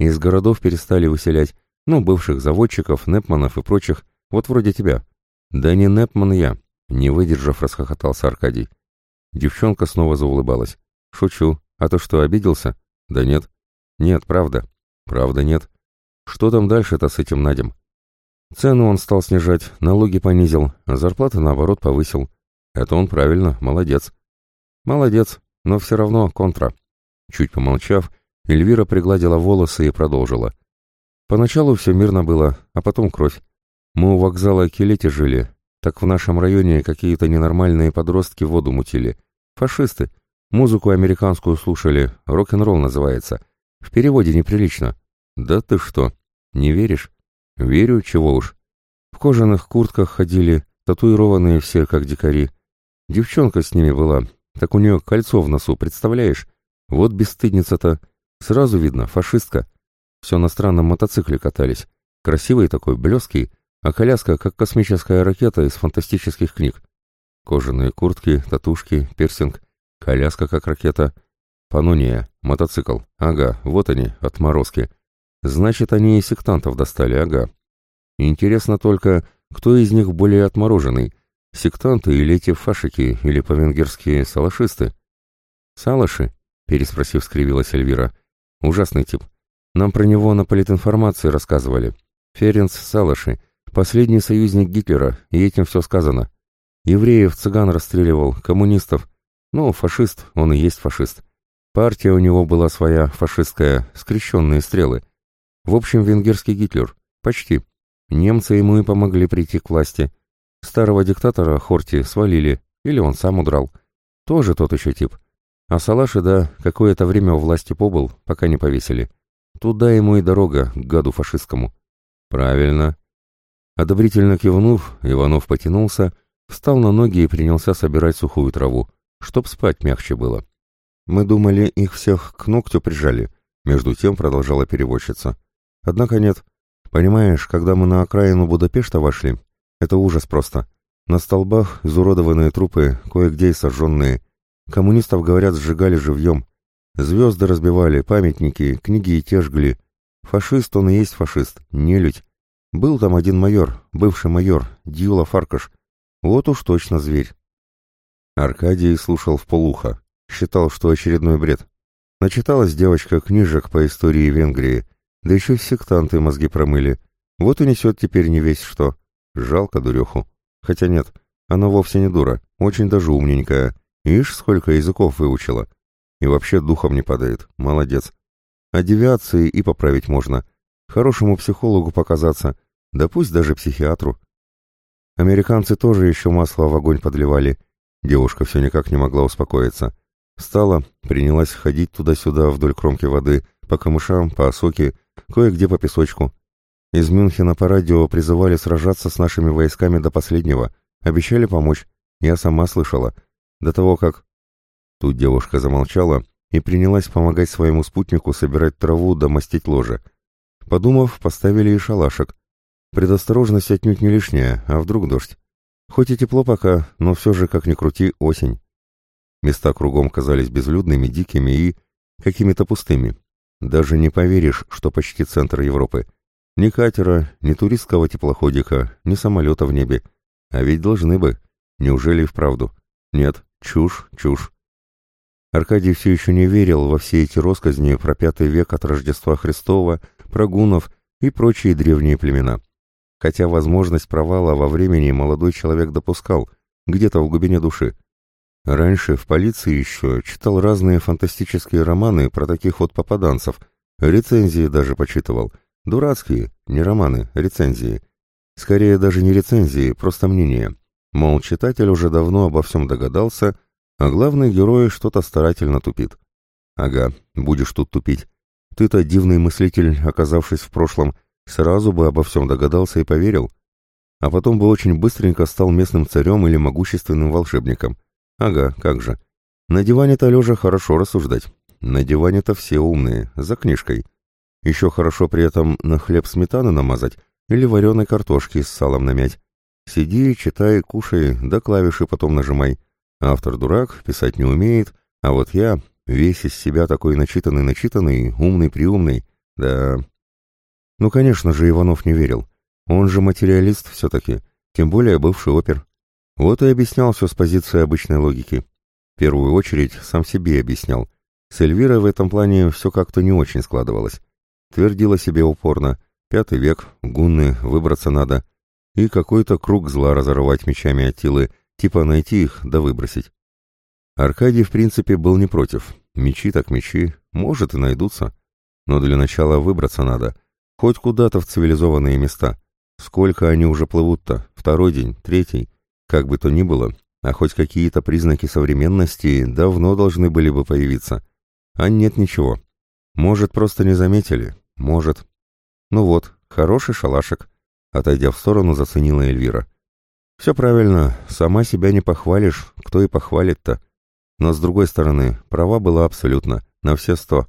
Из городов перестали выселять, ну, бывших заводчиков, непманов и прочих, вот вроде тебя. Да не непман я, не выдержав, расхохотался Аркадий. Девчонка снова заулыбалась. Шучу. А то что, обиделся? Да нет. Нет, правда. Правда нет. Что там дальше-то с этим Надем? Цену он стал снижать, налоги понизил, а зарплаты, наоборот, повысил. Это он правильно, молодец. Молодец, но все равно контра. Чуть помолчав, Эльвира пригладила волосы и продолжила. Поначалу все мирно было, а потом кровь. Мы у вокзала Келети жили, так в нашем районе какие-то ненормальные подростки воду мутили. Фашисты. Музыку американскую слушали, рок-н-ролл называется. В переводе неприлично. Да ты что, не веришь? Верю, чего уж. В кожаных куртках ходили, татуированные все, как дикари. Девчонка с ними была, так у нее кольцо в носу, представляешь? Вот бесстыдница-то. Сразу видно, фашистка. Все на странном мотоцикле катались. Красивый такой, блеский, а коляска, как космическая ракета из фантастических книг. Кожаные куртки, татушки, пирсинг, коляска, как ракета. Панония, мотоцикл. Ага, вот они, отморозки. Значит, они и сектантов достали, ага. Интересно только, кто из них более отмороженный, сектанты или эти фашики, или по-венгерски салашисты? Салаши? Переспросив, скривилась Эльвира. Ужасный тип. Нам про него на политинформации рассказывали. Ференц Салаши, последний союзник Гитлера, и этим все сказано. Евреев, цыган расстреливал, коммунистов. Ну, фашист, он и есть фашист. Партия у него была своя, фашистская, скрещенные стрелы. В общем, венгерский Гитлер. Почти. Немцы ему и помогли прийти к власти. Старого диктатора Хорти свалили, или он сам удрал. Тоже тот еще тип. А Салаши, да, какое-то время у власти побыл, пока не повесили. Туда ему и дорога, к гаду фашистскому. Правильно. Одобрительно кивнув, Иванов потянулся, встал на ноги и принялся собирать сухую траву, чтоб спать мягче было. Мы думали, их всех к ногтю прижали. Между тем продолжала переводчица. Однако нет. Понимаешь, когда мы на окраину Будапешта вошли, это ужас просто. На столбах изуродованные трупы, кое-где и сожженные. Коммунистов, говорят, сжигали живьем. Звезды разбивали, памятники, книги и те жгли. Фашист он и есть фашист, нелюдь. Был там один майор, бывший майор, Дьюла Фаркаш. Вот уж точно зверь. Аркадий слушал в полухо. Считал, что очередной бред. Начиталась девочка книжек по истории Венгрии, да еще сектанты мозги промыли. Вот и несет теперь не весь что. Жалко дуреху. Хотя нет, она вовсе не дура, очень даже умненькая. Ишь, сколько языков выучила. И вообще духом не падает. Молодец. А девиации и поправить можно. Хорошему психологу показаться, да пусть даже психиатру. Американцы тоже еще масло в огонь подливали. Девушка все никак не могла успокоиться. Встала, принялась ходить туда-сюда вдоль кромки воды, по камышам, по осоке, кое-где по песочку. Из Мюнхена по радио призывали сражаться с нашими войсками до последнего, обещали помочь. Я сама слышала. До того, как... Тут девушка замолчала и принялась помогать своему спутнику собирать траву да мастить ложе. Подумав, поставили и шалашик. Предосторожность отнюдь не лишняя, а вдруг дождь. Хоть и тепло пока, но все же, как ни крути, осень. Места кругом казались безлюдными, дикими и какими-то пустыми. Даже не поверишь, что почти центр Европы. Ни катера, ни туристского теплоходика, ни самолета в небе. А ведь должны бы. Неужели вправду? Нет, чушь, чушь. Аркадий все еще не верил во все эти росказни про пятый век от Рождества Христова, про гунов и прочие древние племена. Хотя возможность провала во времени молодой человек допускал, где-то в глубине души. Раньше в полиции еще читал разные фантастические романы про таких вот попаданцев, рецензии даже почитывал. Дурацкие, не романы, рецензии. Скорее даже не рецензии, просто мнения. Мол, читатель уже давно обо всем догадался, а главный герой что-то старательно тупит. Ага, будешь тут тупить. Ты-то дивный мыслитель, оказавшись в прошлом, сразу бы обо всем догадался и поверил. А потом бы очень быстренько стал местным царем или могущественным волшебником. Ага, как же. На диване-то лежа хорошо рассуждать. На диване-то все умные, за книжкой. Еще хорошо при этом на хлеб сметаны намазать или вареной картошки с салом намять. Сиди, читай, кушай, да клавиши потом нажимай. Автор дурак, писать не умеет, а вот я, Весь из себя такой начитанный-начитанный, умный-приумный. Да... Ну, конечно же, Иванов не верил. Он же материалист все-таки, тем более бывший опер. Вот и объяснял все с позиции обычной логики. В первую очередь сам себе объяснял. С Эльвирой в этом плане все как-то не очень складывалось. Твердила себе упорно. Пятый век, гунны, выбраться надо. И какой-то круг зла разорвать мечами Атилы, типа найти их да выбросить. Аркадий, в принципе, был не против. Мечи так мечи, может и найдутся. Но для начала выбраться надо. Хоть куда-то в цивилизованные места. Сколько они уже плывут-то? Второй день, третий. Как бы то ни было, а хоть какие-то признаки современности давно должны были бы появиться. А нет ничего. Может, просто не заметили. Может. Ну вот, хороший шалашик. Отойдя в сторону, заценила Эльвира. Все правильно, сама себя не похвалишь, кто и похвалит-то. Но с другой стороны, права была абсолютно, на все сто.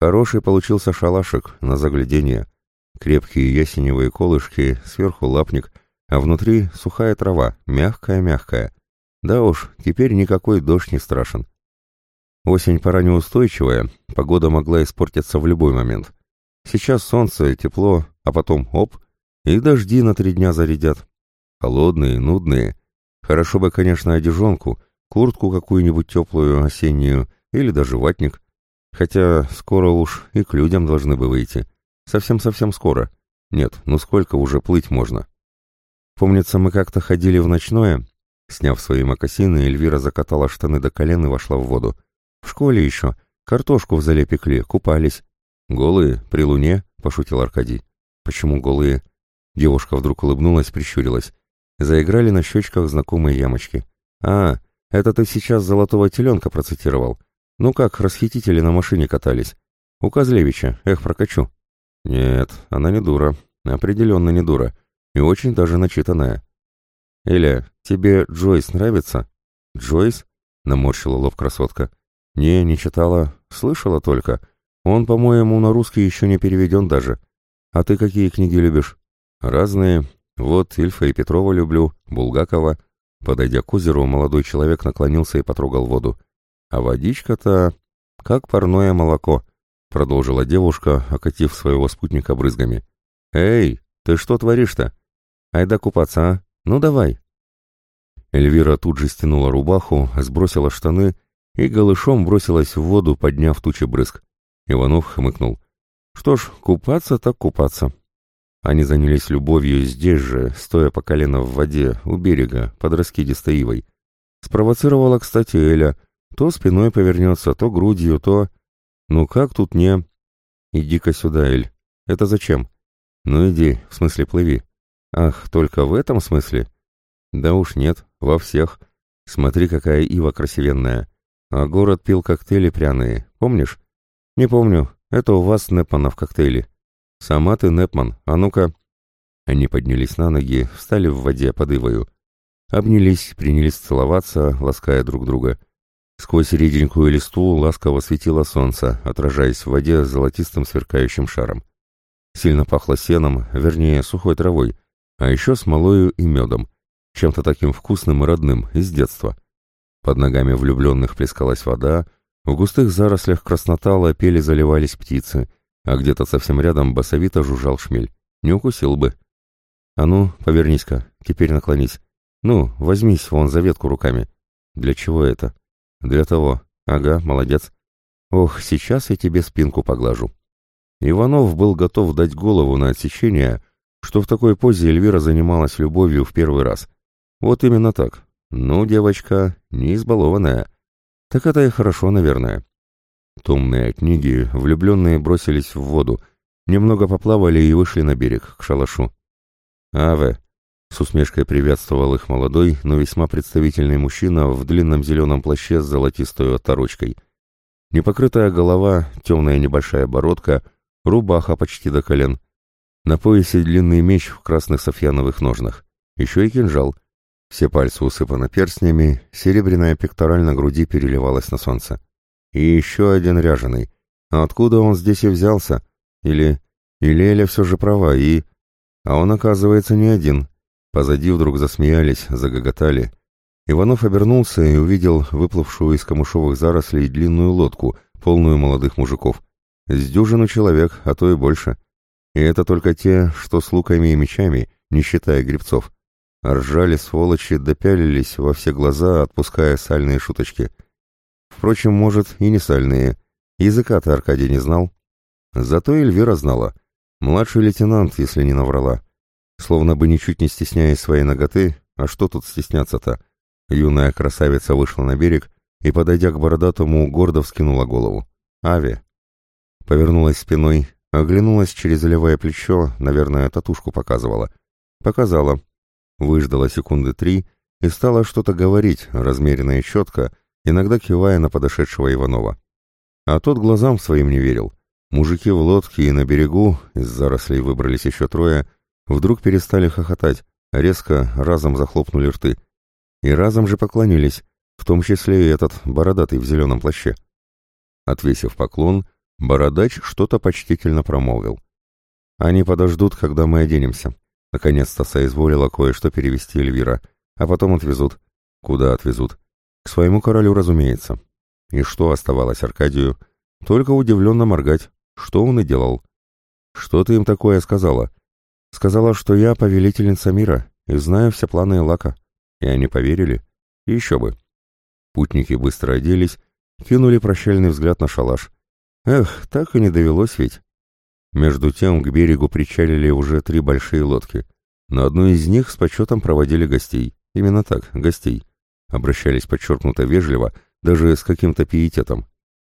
Хороший получился шалашик, на заглядение. Крепкие ясеневые колышки, сверху лапник, а внутри сухая трава, мягкая-мягкая. Да уж, теперь никакой дождь не страшен. Осень пора неустойчивая, погода могла испортиться в любой момент. Сейчас солнце, тепло, а потом оп, и дожди на три дня зарядят. Холодные, нудные. Хорошо бы, конечно, одежонку, куртку какую-нибудь теплую, осеннюю, или даже ватник. Хотя скоро уж и к людям должны бы выйти. Совсем-совсем скоро. Нет, ну сколько уже плыть можно? Помнится, мы как-то ходили в ночное. Сняв свои мокасины, Эльвира закатала штаны до колен и вошла в воду. В школе еще. Картошку в зале пекли, купались. Голые, при луне, пошутил Аркадий. Почему голые? Девушка вдруг улыбнулась, прищурилась. Заиграли на щечках знакомые ямочки. А, это ты сейчас золотого теленка процитировал. Ну как, расхитители на машине катались. У Козлевича, эх, прокачу. Нет, она не дура. Определенно не дура. И очень даже начитанная. Эля, тебе Джойс нравится? Джойс? Наморщила лоб красотка. «Не, не читала. Слышала только. Он, по-моему, на русский еще не переведен даже. А ты какие книги любишь?» «Разные. Вот Ильфа и Петрова люблю, Булгакова». Подойдя к озеру, молодой человек наклонился и потрогал воду. «А водичка-то как парное молоко», — продолжила девушка, окатив своего спутника брызгами. «Эй, ты что творишь-то? Айда купаться, а? Ну давай». Эльвира тут же стянула рубаху, сбросила штаны и голышом бросилась в воду, подняв тучи брызг. Иванов хмыкнул. Что ж, купаться так купаться. Они занялись любовью здесь же, стоя по колено в воде, у берега, под раскидистой ивой. Спровоцировала, кстати, Эля. То спиной повернется, то грудью, то... Ну как тут не... Иди-ка сюда, Эль. Это зачем? Ну иди, в смысле плыви. Ах, только в этом смысле? Да уж нет, во всех. Смотри, какая ива красивенная. А город пил коктейли пряные, помнишь? Не помню, это у вас Непмана в коктейле. Сама ты Непман, а ну-ка. Они поднялись на ноги, встали в воде под Ивою. Обнялись, принялись целоваться, лаская друг друга. Сквозь реденькую листву ласково светило солнце, отражаясь в воде золотистым сверкающим шаром. Сильно пахло сеном, вернее, сухой травой, а еще смолою и медом, чем-то таким вкусным и родным, из детства. Под ногами влюбленных плескалась вода, в густых зарослях краснотала пели заливались птицы, а где-то совсем рядом басовито жужжал шмель. Не укусил бы. А ну, повернись-ка, теперь наклонись. Ну, возьмись вон за ветку руками. Для чего это? Для того. Ага, молодец. Ох, сейчас я тебе спинку поглажу. Иванов был готов дать голову на отсечение, что в такой позе Эльвира занималась любовью в первый раз. Вот именно так, «Ну, девочка, не избалованная. Так это и хорошо, наверное». Томные книги, влюбленные бросились в воду, немного поплавали и вышли на берег, к шалашу. «Аве!» — с усмешкой приветствовал их молодой, но весьма представительный мужчина в длинном зеленом плаще с золотистой оторочкой. Непокрытая голова, темная небольшая бородка, рубаха почти до колен. На поясе длинный меч в красных софьяновых ножнах. Еще и кинжал — все пальцы усыпаны перстнями, серебряная пектораль на груди переливалась на солнце. И еще один ряженый. А откуда он здесь и взялся? Или... Или Эля все же права, и... А он, оказывается, не один. Позади вдруг засмеялись, загоготали. Иванов обернулся и увидел выплывшую из камышовых зарослей длинную лодку, полную молодых мужиков. С дюжину человек, а то и больше. И это только те, что с луками и мечами, не считая грибцов. Ржали сволочи, допялились во все глаза, отпуская сальные шуточки. Впрочем, может, и не сальные. Языка-то Аркадий не знал. Зато Эльвира знала. Младший лейтенант, если не наврала. Словно бы ничуть не стесняясь своей ноготы, а что тут стесняться-то? Юная красавица вышла на берег и, подойдя к бородатому, гордо вскинула голову. «Ави!» Повернулась спиной, оглянулась через левое плечо, наверное, татушку показывала. Показала. Выждала секунды три и стала что-то говорить, размеренно и четко, иногда кивая на подошедшего Иванова. А тот глазам своим не верил. Мужики в лодке и на берегу, из зарослей выбрались еще трое, вдруг перестали хохотать, резко, разом захлопнули рты. И разом же поклонились, в том числе и этот бородатый в зеленом плаще. Отвесив поклон, бородач что-то почтительно промолвил. «Они подождут, когда мы оденемся». Наконец-то соизволила кое-что перевести Эльвира, а потом отвезут. Куда отвезут? К своему королю, разумеется. И что оставалось Аркадию? Только удивленно моргать, что он и делал. «Что ты им такое сказала?» Сказала, что я повелительница мира и знаю все планы Лака. И они поверили. И еще бы. Путники быстро оделись, кинули прощальный взгляд на шалаш. Эх, так и не довелось ведь. Между тем к берегу причалили уже три большие лодки. На одной из них с почетом проводили гостей. Именно так, гостей. Обращались подчеркнуто вежливо, даже с каким-то пиететом.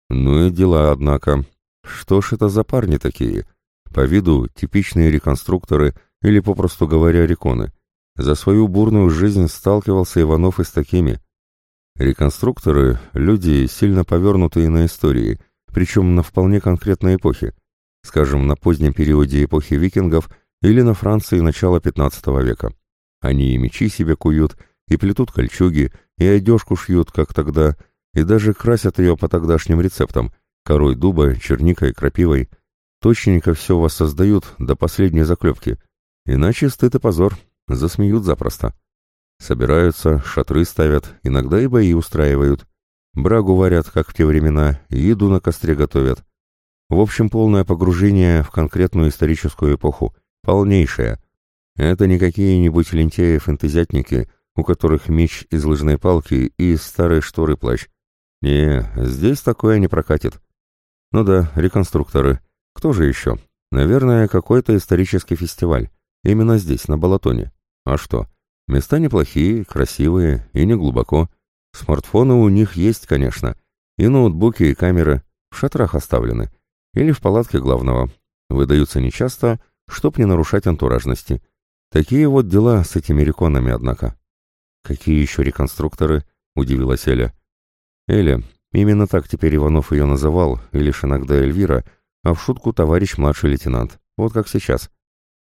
Ну и дела, однако. Что ж это за парни такие? По виду типичные реконструкторы или, попросту говоря, реконы. За свою бурную жизнь сталкивался Иванов и с такими. Реконструкторы – люди, сильно повернутые на истории, причем на вполне конкретной эпохе, скажем, на позднем периоде эпохи викингов или на Франции начала XV века. Они и мечи себе куют, и плетут кольчуги, и одежку шьют, как тогда, и даже красят ее по тогдашним рецептам – корой дуба, черникой, крапивой – Точненько все воссоздают до последней заклепки. Иначе стыд и позор. Засмеют запросто. Собираются, шатры ставят, иногда и бои устраивают. Брагу варят, как в те времена, еду на костре готовят. В общем, полное погружение в конкретную историческую эпоху. Полнейшее. Это не какие-нибудь лентяи-фэнтезятники, у которых меч из лыжной палки и старые шторы плащ. Не, здесь такое не прокатит. Ну да, реконструкторы. Кто же еще? Наверное, какой-то исторический фестиваль. Именно здесь, на Балатоне. А что? Места неплохие, красивые и не глубоко. Смартфоны у них есть, конечно. И ноутбуки, и камеры. В шатрах оставлены. Или в палатке главного. Выдаются нечасто, чтоб не нарушать антуражности. Такие вот дела с этими реконами, однако. «Какие еще реконструкторы?» — удивилась Эля. Эля, именно так теперь Иванов ее называл, и лишь иногда Эльвира — а в шутку товарищ младший лейтенант. Вот как сейчас.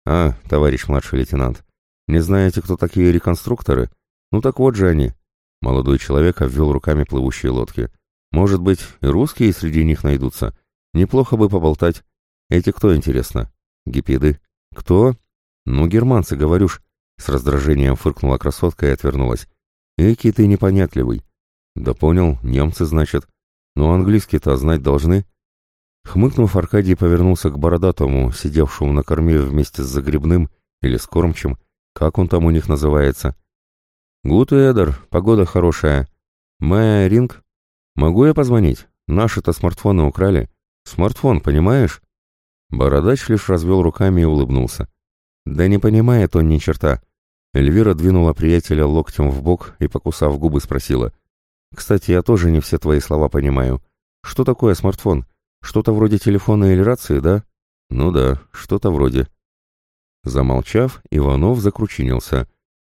А, товарищ младший лейтенант, не знаете, кто такие реконструкторы? Ну так вот же они. Молодой человек обвел руками плывущие лодки. Может быть, и русские среди них найдутся. Неплохо бы поболтать. Эти кто, интересно? Гипиды. Кто? Ну, германцы, говорюшь. С раздражением фыркнула красотка и отвернулась. Эки ты непонятливый. Да понял, немцы, значит. Но английский-то знать должны. Хмыкнув, Аркадий повернулся к бородатому, сидевшему на корме вместе с загребным или с кормчим, как он там у них называется. «Гуд Эдер, погода хорошая. Мэя Ринг? Могу я позвонить? Наши-то смартфоны украли. Смартфон, понимаешь?» Бородач лишь развел руками и улыбнулся. «Да не понимает он ни черта». Эльвира двинула приятеля локтем в бок и, покусав губы, спросила. «Кстати, я тоже не все твои слова понимаю. Что такое смартфон? Что-то вроде телефона или рации, да? Ну да, что-то вроде. Замолчав, Иванов закручинился.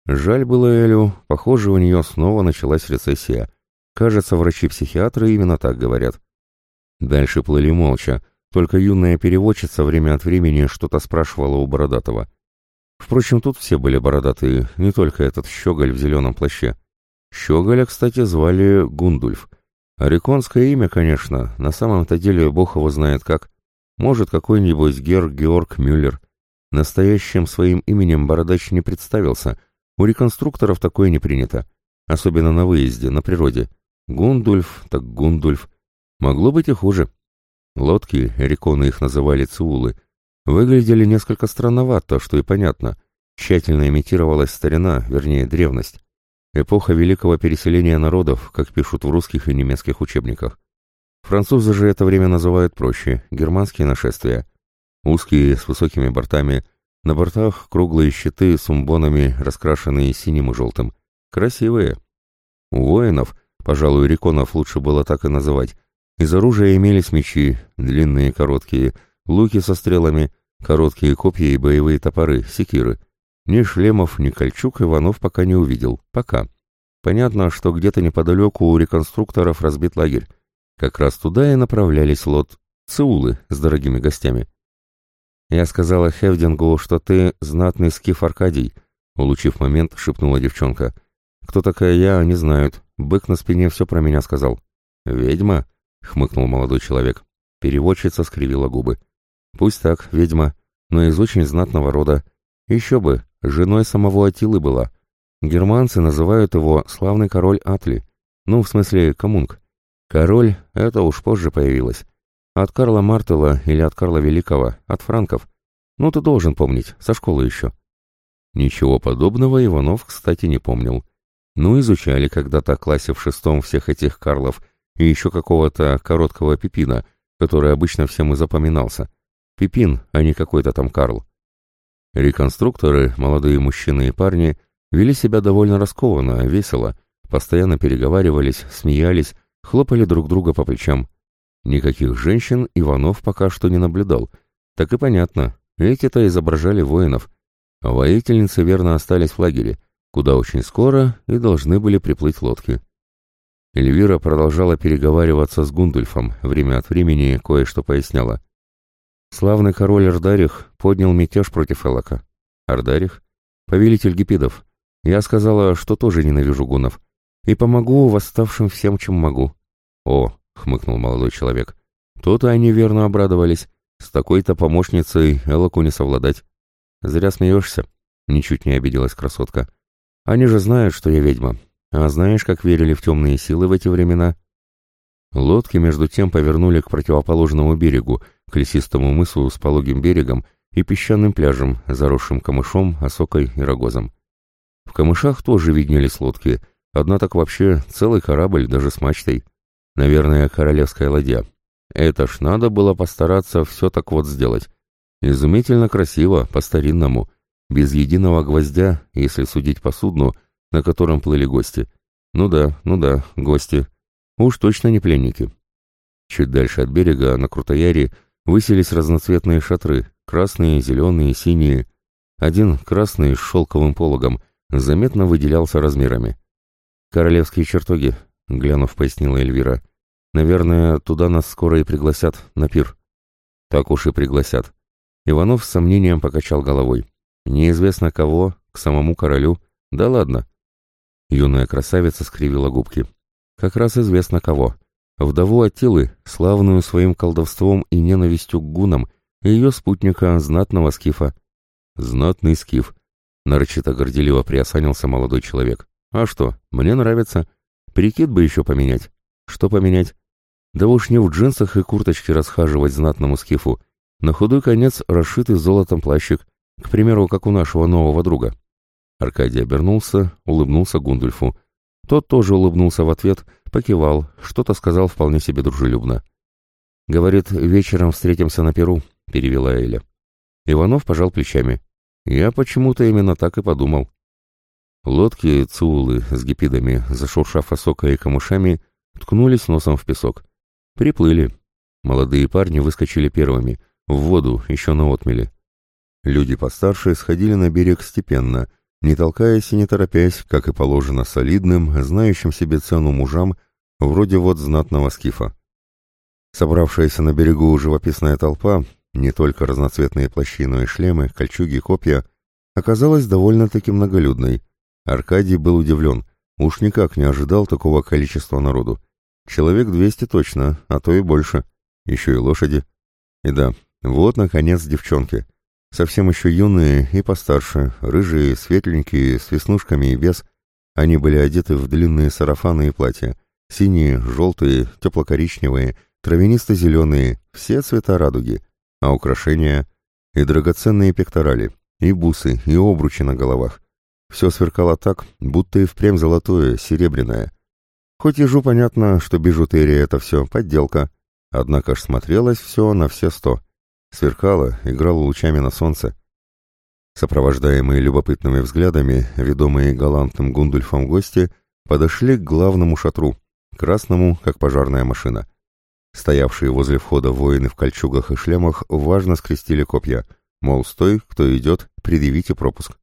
Жаль было Элю, похоже, у нее снова началась рецессия. Кажется, врачи-психиатры именно так говорят. Дальше плыли молча, только юная переводчица время от времени что-то спрашивала у Бородатого. Впрочем, тут все были бородатые, не только этот щеголь в зеленом плаще. Щеголя, кстати, звали Гундульф — Ориконское имя, конечно, на самом-то деле бог его знает как. Может, какой-нибудь Гер Георг Мюллер. Настоящим своим именем Бородач не представился. У реконструкторов такое не принято. особенно на выезде, на природе. Гундульф, так Гундульф. Могло быть и хуже. Лодки, реконы их называли циулы, выглядели несколько странновато, что и понятно. Тщательно имитировалась старина, вернее древность. Эпоха великого переселения народов, как пишут в русских и немецких учебниках. Французы же это время называют проще – германские нашествия. Узкие, с высокими бортами, на бортах круглые щиты с умбонами, раскрашенные синим и желтым. Красивые. У воинов, пожалуй, реконов лучше было так и называть, из оружия имелись мечи, длинные короткие, луки со стрелами, короткие копья и боевые топоры, секиры – ни шлемов, ни кольчуг Иванов пока не увидел. Пока. Понятно, что где-то неподалеку у реконструкторов разбит лагерь. Как раз туда и направлялись лот Циулы с дорогими гостями. «Я сказала Хевдингу, что ты знатный скиф Аркадий», — улучив момент, шепнула девчонка. «Кто такая я, не знают. Бык на спине все про меня сказал». «Ведьма?» — хмыкнул молодой человек. Переводчица скривила губы. «Пусть так, ведьма, но из очень знатного рода. Еще бы, Женой самого Атилы была. Германцы называют его «славный король Атли». Ну, в смысле, коммунг. Король — это уж позже появилось. От Карла Мартела или от Карла Великого, от франков. Ну, ты должен помнить, со школы еще. Ничего подобного Иванов, кстати, не помнил. Ну, изучали когда-то в классе в шестом всех этих Карлов и еще какого-то короткого Пипина, который обычно всем и запоминался. Пипин, а не какой-то там Карл. Реконструкторы, молодые мужчины и парни, вели себя довольно раскованно, весело, постоянно переговаривались, смеялись, хлопали друг друга по плечам. Никаких женщин Иванов пока что не наблюдал. Так и понятно, эти-то изображали воинов. А воительницы верно остались в лагере, куда очень скоро и должны были приплыть лодки. Эльвира продолжала переговариваться с Гундульфом, время от времени кое-что поясняла. Славный король Ардарих поднял мятеж против Элака. Ардарих? Повелитель гипидов. Я сказала, что тоже ненавижу гунов. И помогу восставшим всем, чем могу. О, хмыкнул молодой человек. То-то они верно обрадовались. С такой-то помощницей Элаку не совладать. Зря смеешься. Ничуть не обиделась красотка. Они же знают, что я ведьма. А знаешь, как верили в темные силы в эти времена? Лодки между тем повернули к противоположному берегу, к лесистому мысу с пологим берегом и песчаным пляжем, заросшим камышом, осокой и рогозом. В камышах тоже виднелись лодки, одна так вообще целый корабль, даже с мачтой. Наверное, королевская ладья. Это ж надо было постараться все так вот сделать. Изумительно красиво, по-старинному, без единого гвоздя, если судить по судну, на котором плыли гости. Ну да, ну да, гости. Уж точно не пленники. Чуть дальше от берега, на Крутояре, высились разноцветные шатры, красные, зеленые, синие. Один, красный, с шелковым пологом, заметно выделялся размерами. «Королевские чертоги», — глянув, пояснила Эльвира. «Наверное, туда нас скоро и пригласят на пир». «Так уж и пригласят». Иванов с сомнением покачал головой. «Неизвестно кого, к самому королю. Да ладно». Юная красавица скривила губки. Как раз известно кого. Вдову Атилы, славную своим колдовством и ненавистью к гунам, и ее спутника, знатного скифа. Знатный скиф. Нарочито горделиво приосанился молодой человек. А что, мне нравится. Прикид бы еще поменять. Что поменять? Да уж не в джинсах и курточке расхаживать знатному скифу. На худой конец расшитый золотом плащик, к примеру, как у нашего нового друга. Аркадий обернулся, улыбнулся Гундульфу. Тот тоже улыбнулся в ответ, покивал, что-то сказал вполне себе дружелюбно. «Говорит, вечером встретимся на Перу», — перевела Эля. Иванов пожал плечами. «Я почему-то именно так и подумал». Лодки Цулы с гипидами, зашуршав осокой и камышами, ткнулись носом в песок. Приплыли. Молодые парни выскочили первыми, в воду, еще на отмеле. Люди постарше сходили на берег степенно — не толкаясь и не торопясь, как и положено солидным, знающим себе цену мужам, вроде вот знатного скифа. Собравшаяся на берегу живописная толпа, не только разноцветные плащи, но и шлемы, кольчуги, копья, оказалась довольно-таки многолюдной. Аркадий был удивлен, уж никак не ожидал такого количества народу. Человек двести точно, а то и больше. Еще и лошади. И да, вот, наконец, девчонки. Совсем еще юные и постарше, рыжие, светленькие, с веснушками и без. Они были одеты в длинные сарафаны и платья. Синие, желтые, тепло-коричневые, травянисто-зеленые, все цвета радуги. А украшения? И драгоценные пекторали, и бусы, и обручи на головах. Все сверкало так, будто и впрямь золотое, серебряное. Хоть ежу понятно, что бижутерия — это все подделка, однако ж смотрелось все на все сто. Сверкало, играло лучами на солнце. Сопровождаемые любопытными взглядами, ведомые галантным Гундульфом гости, подошли к главному шатру, красному, как пожарная машина. Стоявшие возле входа воины в кольчугах и шлемах важно скрестили копья, мол, стой, кто идет, предъявите пропуск.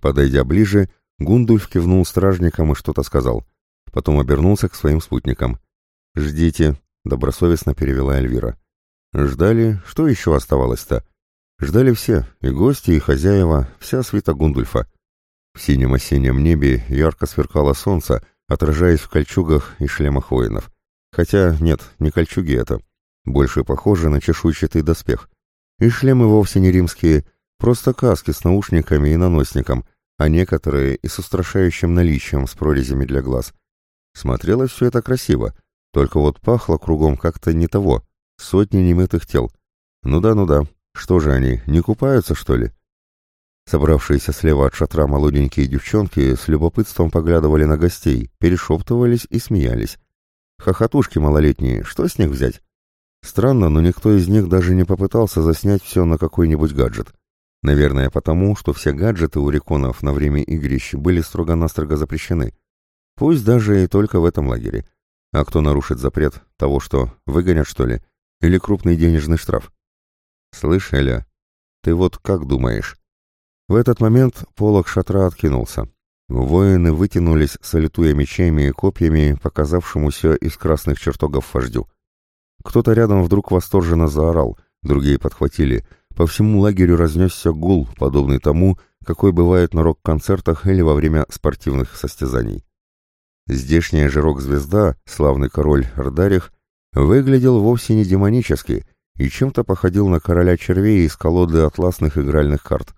Подойдя ближе, Гундульф кивнул стражникам и что-то сказал. Потом обернулся к своим спутникам. «Ждите», — добросовестно перевела Эльвира. Ждали, что еще оставалось-то? Ждали все, и гости, и хозяева, вся свита Гундульфа. В синем осеннем небе ярко сверкало солнце, отражаясь в кольчугах и шлемах воинов. Хотя нет, не кольчуги это. Больше похоже на чешуйчатый доспех. И шлемы вовсе не римские, просто каски с наушниками и наносником, а некоторые и с устрашающим наличием с прорезями для глаз. Смотрелось все это красиво, только вот пахло кругом как-то не того, сотни немытых тел. Ну да, ну да, что же они, не купаются, что ли? Собравшиеся слева от шатра молоденькие девчонки с любопытством поглядывали на гостей, перешептывались и смеялись. Хохотушки малолетние, что с них взять? Странно, но никто из них даже не попытался заснять все на какой-нибудь гаджет. Наверное, потому, что все гаджеты у реконов на время игрищ были строго-настрого запрещены. Пусть даже и только в этом лагере. А кто нарушит запрет, того что, выгонят что ли? Или крупный денежный штраф? Слышь, Эля, ты вот как думаешь? В этот момент полог шатра откинулся. Воины вытянулись, салютуя мечами и копьями, показавшемуся из красных чертогов вождю. Кто-то рядом вдруг восторженно заорал, другие подхватили — по всему лагерю разнесся гул, подобный тому, какой бывает на рок-концертах или во время спортивных состязаний. Здешняя же рок-звезда, славный король Рдарих, выглядел вовсе не демонически и чем-то походил на короля червей из колоды атласных игральных карт.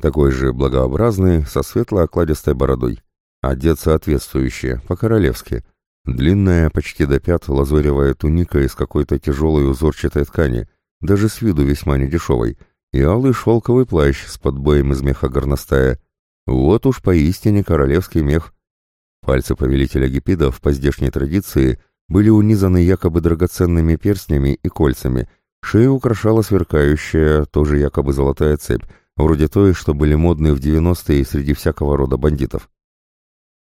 Такой же благообразный, со светло-окладистой бородой, одет соответствующе, по-королевски, длинная, почти до пят, лазоревая туника из какой-то тяжелой узорчатой ткани — даже с виду весьма недешевый, и алый шелковый плащ с подбоем из меха горностая. Вот уж поистине королевский мех. Пальцы повелителя гипидов по здешней традиции были унизаны якобы драгоценными перстнями и кольцами, шею украшала сверкающая, тоже якобы золотая цепь, вроде той, что были модны в 90-е среди всякого рода бандитов.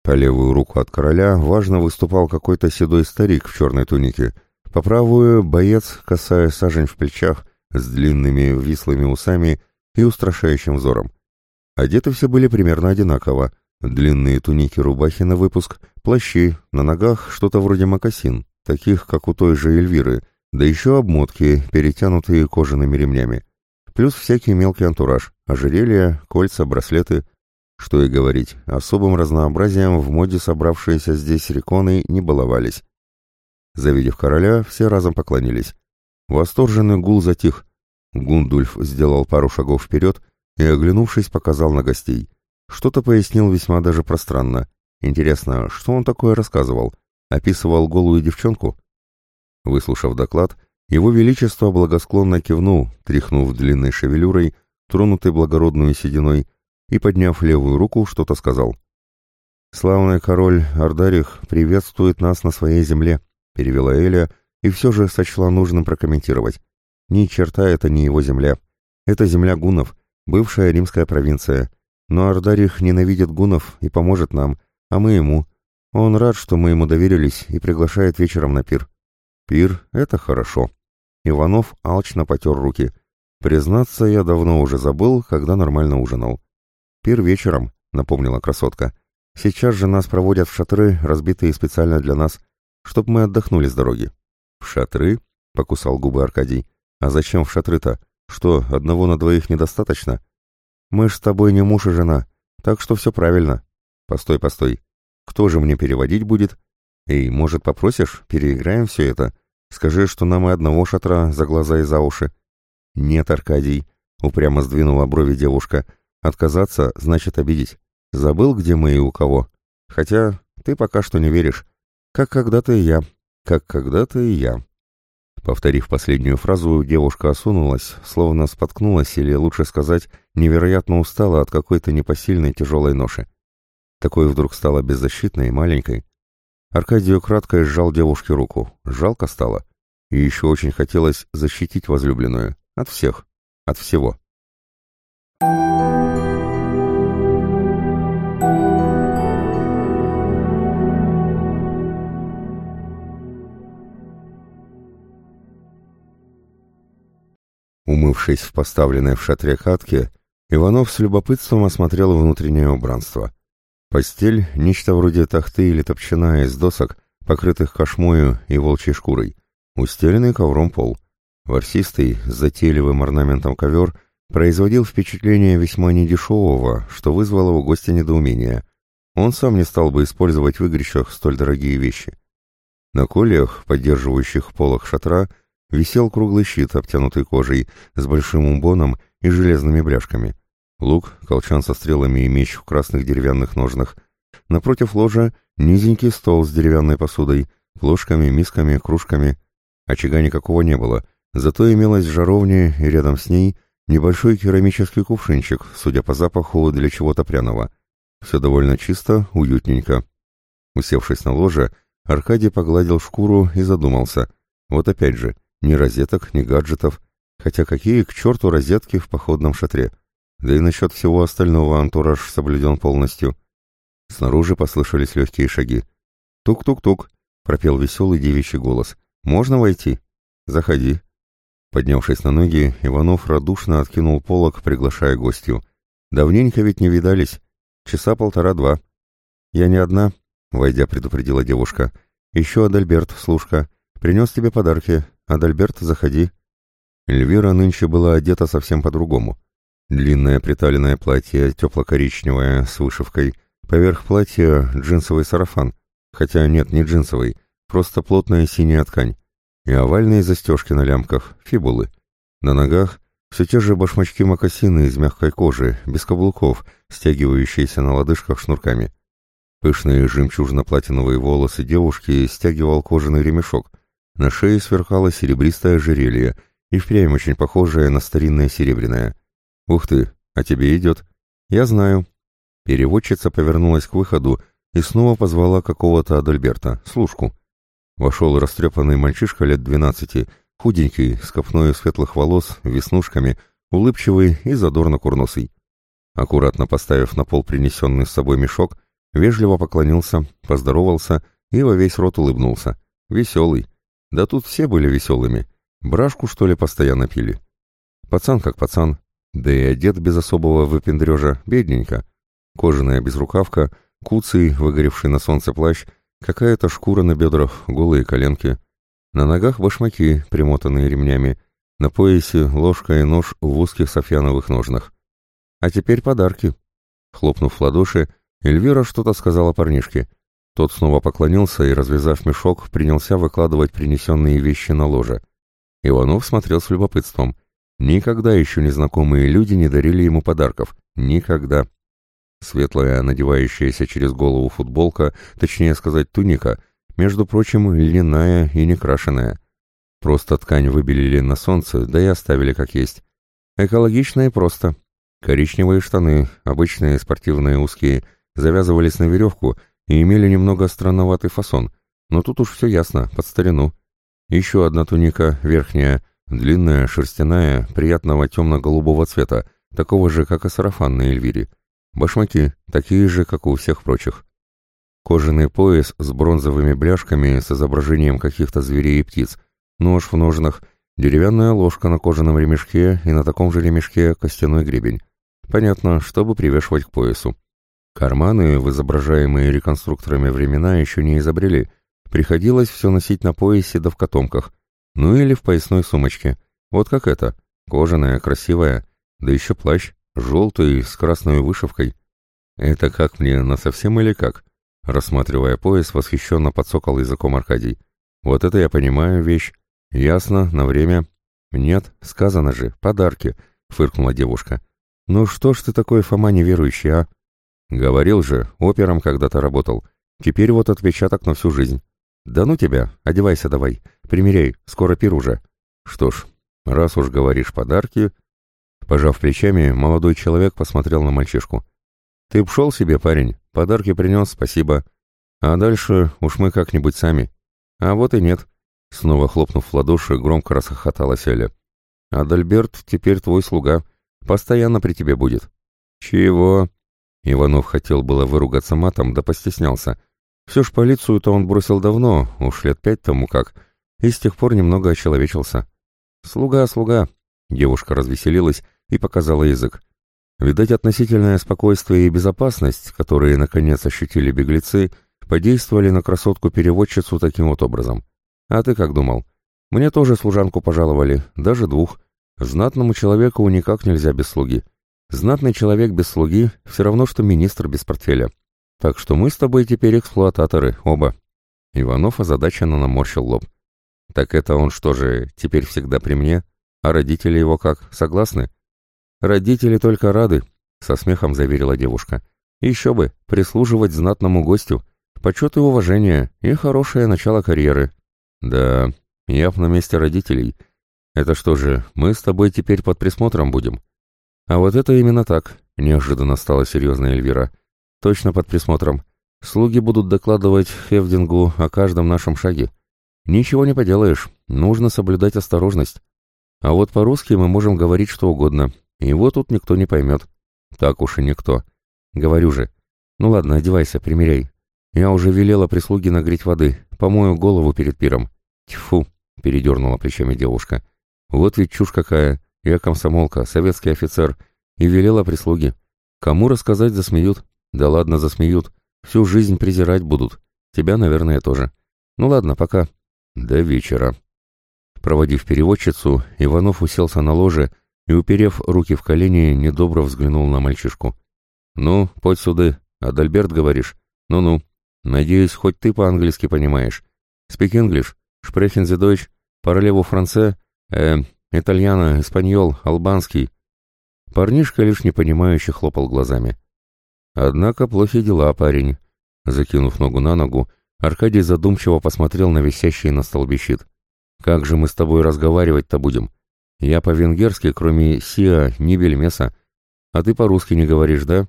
По левую руку от короля важно выступал какой-то седой старик в черной тунике — по правую боец, касая сажень в плечах, с длинными вислыми усами и устрашающим взором. Одеты все были примерно одинаково. Длинные туники-рубахи на выпуск, плащи, на ногах что-то вроде мокасин, таких, как у той же Эльвиры, да еще обмотки, перетянутые кожаными ремнями. Плюс всякий мелкий антураж, ожерелья, кольца, браслеты. Что и говорить, особым разнообразием в моде собравшиеся здесь реконы не баловались. Завидев короля, все разом поклонились. Восторженный гул затих. Гундульф сделал пару шагов вперед и, оглянувшись, показал на гостей. Что-то пояснил весьма даже пространно. Интересно, что он такое рассказывал? Описывал голую девчонку? Выслушав доклад, его Величество благосклонно кивнул, тряхнув длинной шевелюрой, тронутой благородную сединой, и, подняв левую руку, что-то сказал. «Славный король Ардарих приветствует нас на своей земле», — перевела Эля и все же сочла нужным прокомментировать. «Ни черта это не его земля. Это земля гунов, бывшая римская провинция. Но Ардарих ненавидит гунов и поможет нам, а мы ему. Он рад, что мы ему доверились и приглашает вечером на пир». «Пир — это хорошо». Иванов алчно потер руки. «Признаться, я давно уже забыл, когда нормально ужинал». «Пир вечером», — напомнила красотка. «Сейчас же нас проводят в шатры, разбитые специально для нас» чтоб мы отдохнули с дороги. В шатры? Покусал губы Аркадий. А зачем в шатры-то? Что, одного на двоих недостаточно? Мы ж с тобой не муж и жена, так что все правильно. Постой, постой. Кто же мне переводить будет? Эй, может, попросишь, переиграем все это? Скажи, что нам и одного шатра за глаза и за уши. Нет, Аркадий, упрямо сдвинула брови девушка. Отказаться значит обидеть. Забыл, где мы и у кого. Хотя ты пока что не веришь. Как когда-то и я. Как когда-то и я. Повторив последнюю фразу, девушка осунулась, словно споткнулась, или, лучше сказать, невероятно устала от какой-то непосильной тяжелой ноши. Такой вдруг стала беззащитной и маленькой. Аркадию кратко сжал девушке руку. Жалко стало. И еще очень хотелось защитить возлюбленную. От всех. От всего. Умывшись в поставленной в шатре катке, Иванов с любопытством осмотрел внутреннее убранство. Постель — нечто вроде тахты или топчана из досок, покрытых кошмою и волчьей шкурой, устеленный ковром пол. Ворсистый, с затейливым орнаментом ковер производил впечатление весьма недешевого, что вызвало у гостя недоумение. Он сам не стал бы использовать в игрищах столь дорогие вещи. На кольях, поддерживающих полах шатра, висел круглый щит, обтянутый кожей, с большим умбоном и железными бляшками. Лук, колчан со стрелами и меч в красных деревянных ножнах. Напротив ложа низенький стол с деревянной посудой, ложками, мисками, кружками. Очага никакого не было, зато имелась жаровня и рядом с ней небольшой керамический кувшинчик, судя по запаху, для чего-то пряного. Все довольно чисто, уютненько. Усевшись на ложе, Аркадий погладил шкуру и задумался. Вот опять же, ни розеток, ни гаджетов. Хотя какие к черту розетки в походном шатре? Да и насчет всего остального антураж соблюден полностью. Снаружи послышались легкие шаги. «Тук-тук-тук», — пропел веселый девичий голос. «Можно войти?» «Заходи». Поднявшись на ноги, Иванов радушно откинул полок, приглашая гостью. «Давненько ведь не видались. Часа полтора-два». «Я не одна», — войдя, предупредила девушка. «Еще Адальберт, служка. Принес тебе подарки. Адальберт, заходи». Эльвира нынче была одета совсем по-другому. Длинное приталенное платье, тепло-коричневое, с вышивкой. Поверх платья джинсовый сарафан. Хотя нет, не джинсовый, просто плотная синяя ткань. И овальные застежки на лямках, фибулы. На ногах все те же башмачки-мокасины из мягкой кожи, без каблуков, стягивающиеся на лодыжках шнурками. Пышные жемчужно-платиновые волосы девушки стягивал кожаный ремешок, на шее сверкало серебристое ожерелье, и впрямь очень похожее на старинное серебряное. «Ух ты, а тебе идет!» «Я знаю». Переводчица повернулась к выходу и снова позвала какого-то Адальберта, служку. Вошел растрепанный мальчишка лет двенадцати, худенький, с копною светлых волос, веснушками, улыбчивый и задорно курносый. Аккуратно поставив на пол принесенный с собой мешок, вежливо поклонился, поздоровался и во весь рот улыбнулся. Веселый. Да тут все были веселыми. Брашку, что ли, постоянно пили. Пацан как пацан. Да и одет без особого выпендрежа, бедненько. Кожаная безрукавка, куцый, выгоревший на солнце плащ, какая-то шкура на бедрах, голые коленки. На ногах башмаки, примотанные ремнями. На поясе ложка и нож в узких софьяновых ножнах. А теперь подарки. Хлопнув в ладоши, Эльвира что-то сказала парнишке — тот снова поклонился и, развязав мешок, принялся выкладывать принесенные вещи на ложе. Иванов смотрел с любопытством. Никогда еще незнакомые люди не дарили ему подарков. Никогда. Светлая, надевающаяся через голову футболка, точнее сказать туника, между прочим, льняная и некрашенная. Просто ткань выбелили на солнце, да и оставили как есть. Экологично и просто. Коричневые штаны, обычные спортивные узкие, завязывались на веревку — и имели немного странноватый фасон, но тут уж все ясно, под старину. Еще одна туника, верхняя, длинная, шерстяная, приятного темно-голубого цвета, такого же, как и сарафан на Эльвире. Башмаки, такие же, как у всех прочих. Кожаный пояс с бронзовыми бляшками с изображением каких-то зверей и птиц, нож в ножнах, деревянная ложка на кожаном ремешке и на таком же ремешке костяной гребень. Понятно, чтобы привешивать к поясу. Карманы в изображаемые реконструкторами времена еще не изобрели. Приходилось все носить на поясе да в котомках. Ну или в поясной сумочке. Вот как это. Кожаная, красивая. Да еще плащ. Желтый, с красной вышивкой. Это как мне, на совсем или как? Рассматривая пояс, восхищенно подсокал языком Аркадий. Вот это я понимаю вещь. Ясно, на время. Нет, сказано же, подарки, фыркнула девушка. Ну что ж ты такой, Фома, неверующий, а? Говорил же, опером когда-то работал. Теперь вот отпечаток на всю жизнь. Да ну тебя, одевайся давай, примеряй, скоро пир уже. Что ж, раз уж говоришь подарки... Пожав плечами, молодой человек посмотрел на мальчишку. Ты б шел себе, парень, подарки принес, спасибо. А дальше уж мы как-нибудь сами. А вот и нет. Снова хлопнув в ладоши, громко расхохоталась Эля. «Адальберт теперь твой слуга. Постоянно при тебе будет». «Чего?» Иванов хотел было выругаться матом, да постеснялся. Все ж полицию-то он бросил давно, уж лет пять тому как, и с тех пор немного очеловечился. «Слуга, слуга!» Девушка развеселилась и показала язык. Видать, относительное спокойствие и безопасность, которые, наконец, ощутили беглецы, подействовали на красотку-переводчицу таким вот образом. А ты как думал? Мне тоже служанку пожаловали, даже двух. Знатному человеку никак нельзя без слуги. Знатный человек без слуги все равно, что министр без портфеля. Так что мы с тобой теперь эксплуататоры, оба. Иванов озадаченно наморщил лоб. Так это он что же, теперь всегда при мне? А родители его как, согласны? Родители только рады, со смехом заверила девушка. Еще бы, прислуживать знатному гостю. Почет и уважение, и хорошее начало карьеры. «Да, я б на месте родителей. Это что же, мы с тобой теперь под присмотром будем?» «А вот это именно так», — неожиданно стала серьезная Эльвира. «Точно под присмотром. Слуги будут докладывать Хевдингу о каждом нашем шаге. Ничего не поделаешь, нужно соблюдать осторожность. А вот по-русски мы можем говорить что угодно, его тут никто не поймет. Так уж и никто. Говорю же. Ну ладно, одевайся, примеряй. Я уже велела прислуге нагреть воды, помою голову перед пиром. Тьфу, передернула плечами девушка. Вот ведь чушь какая. Я комсомолка, советский офицер. И велела прислуге. Кому рассказать засмеют? Да ладно, засмеют. Всю жизнь презирать будут. Тебя, наверное, тоже. Ну ладно, пока. До вечера. Проводив переводчицу, Иванов уселся на ложе и, уперев руки в колени, недобро взглянул на мальчишку. «Ну, подь сюда. Адальберт, говоришь? Ну-ну. Надеюсь, хоть ты по-английски понимаешь. Speak English, sprechen Sie Deutsch, parlez франце, э, итальяно, испаньол, албанский. Парнишка лишь непонимающе хлопал глазами. Однако плохи дела, парень. Закинув ногу на ногу, Аркадий задумчиво посмотрел на висящий на столбе щит. «Как же мы с тобой разговаривать-то будем? Я по-венгерски, кроме «сиа», ни бельмеса. А ты по-русски не говоришь, да?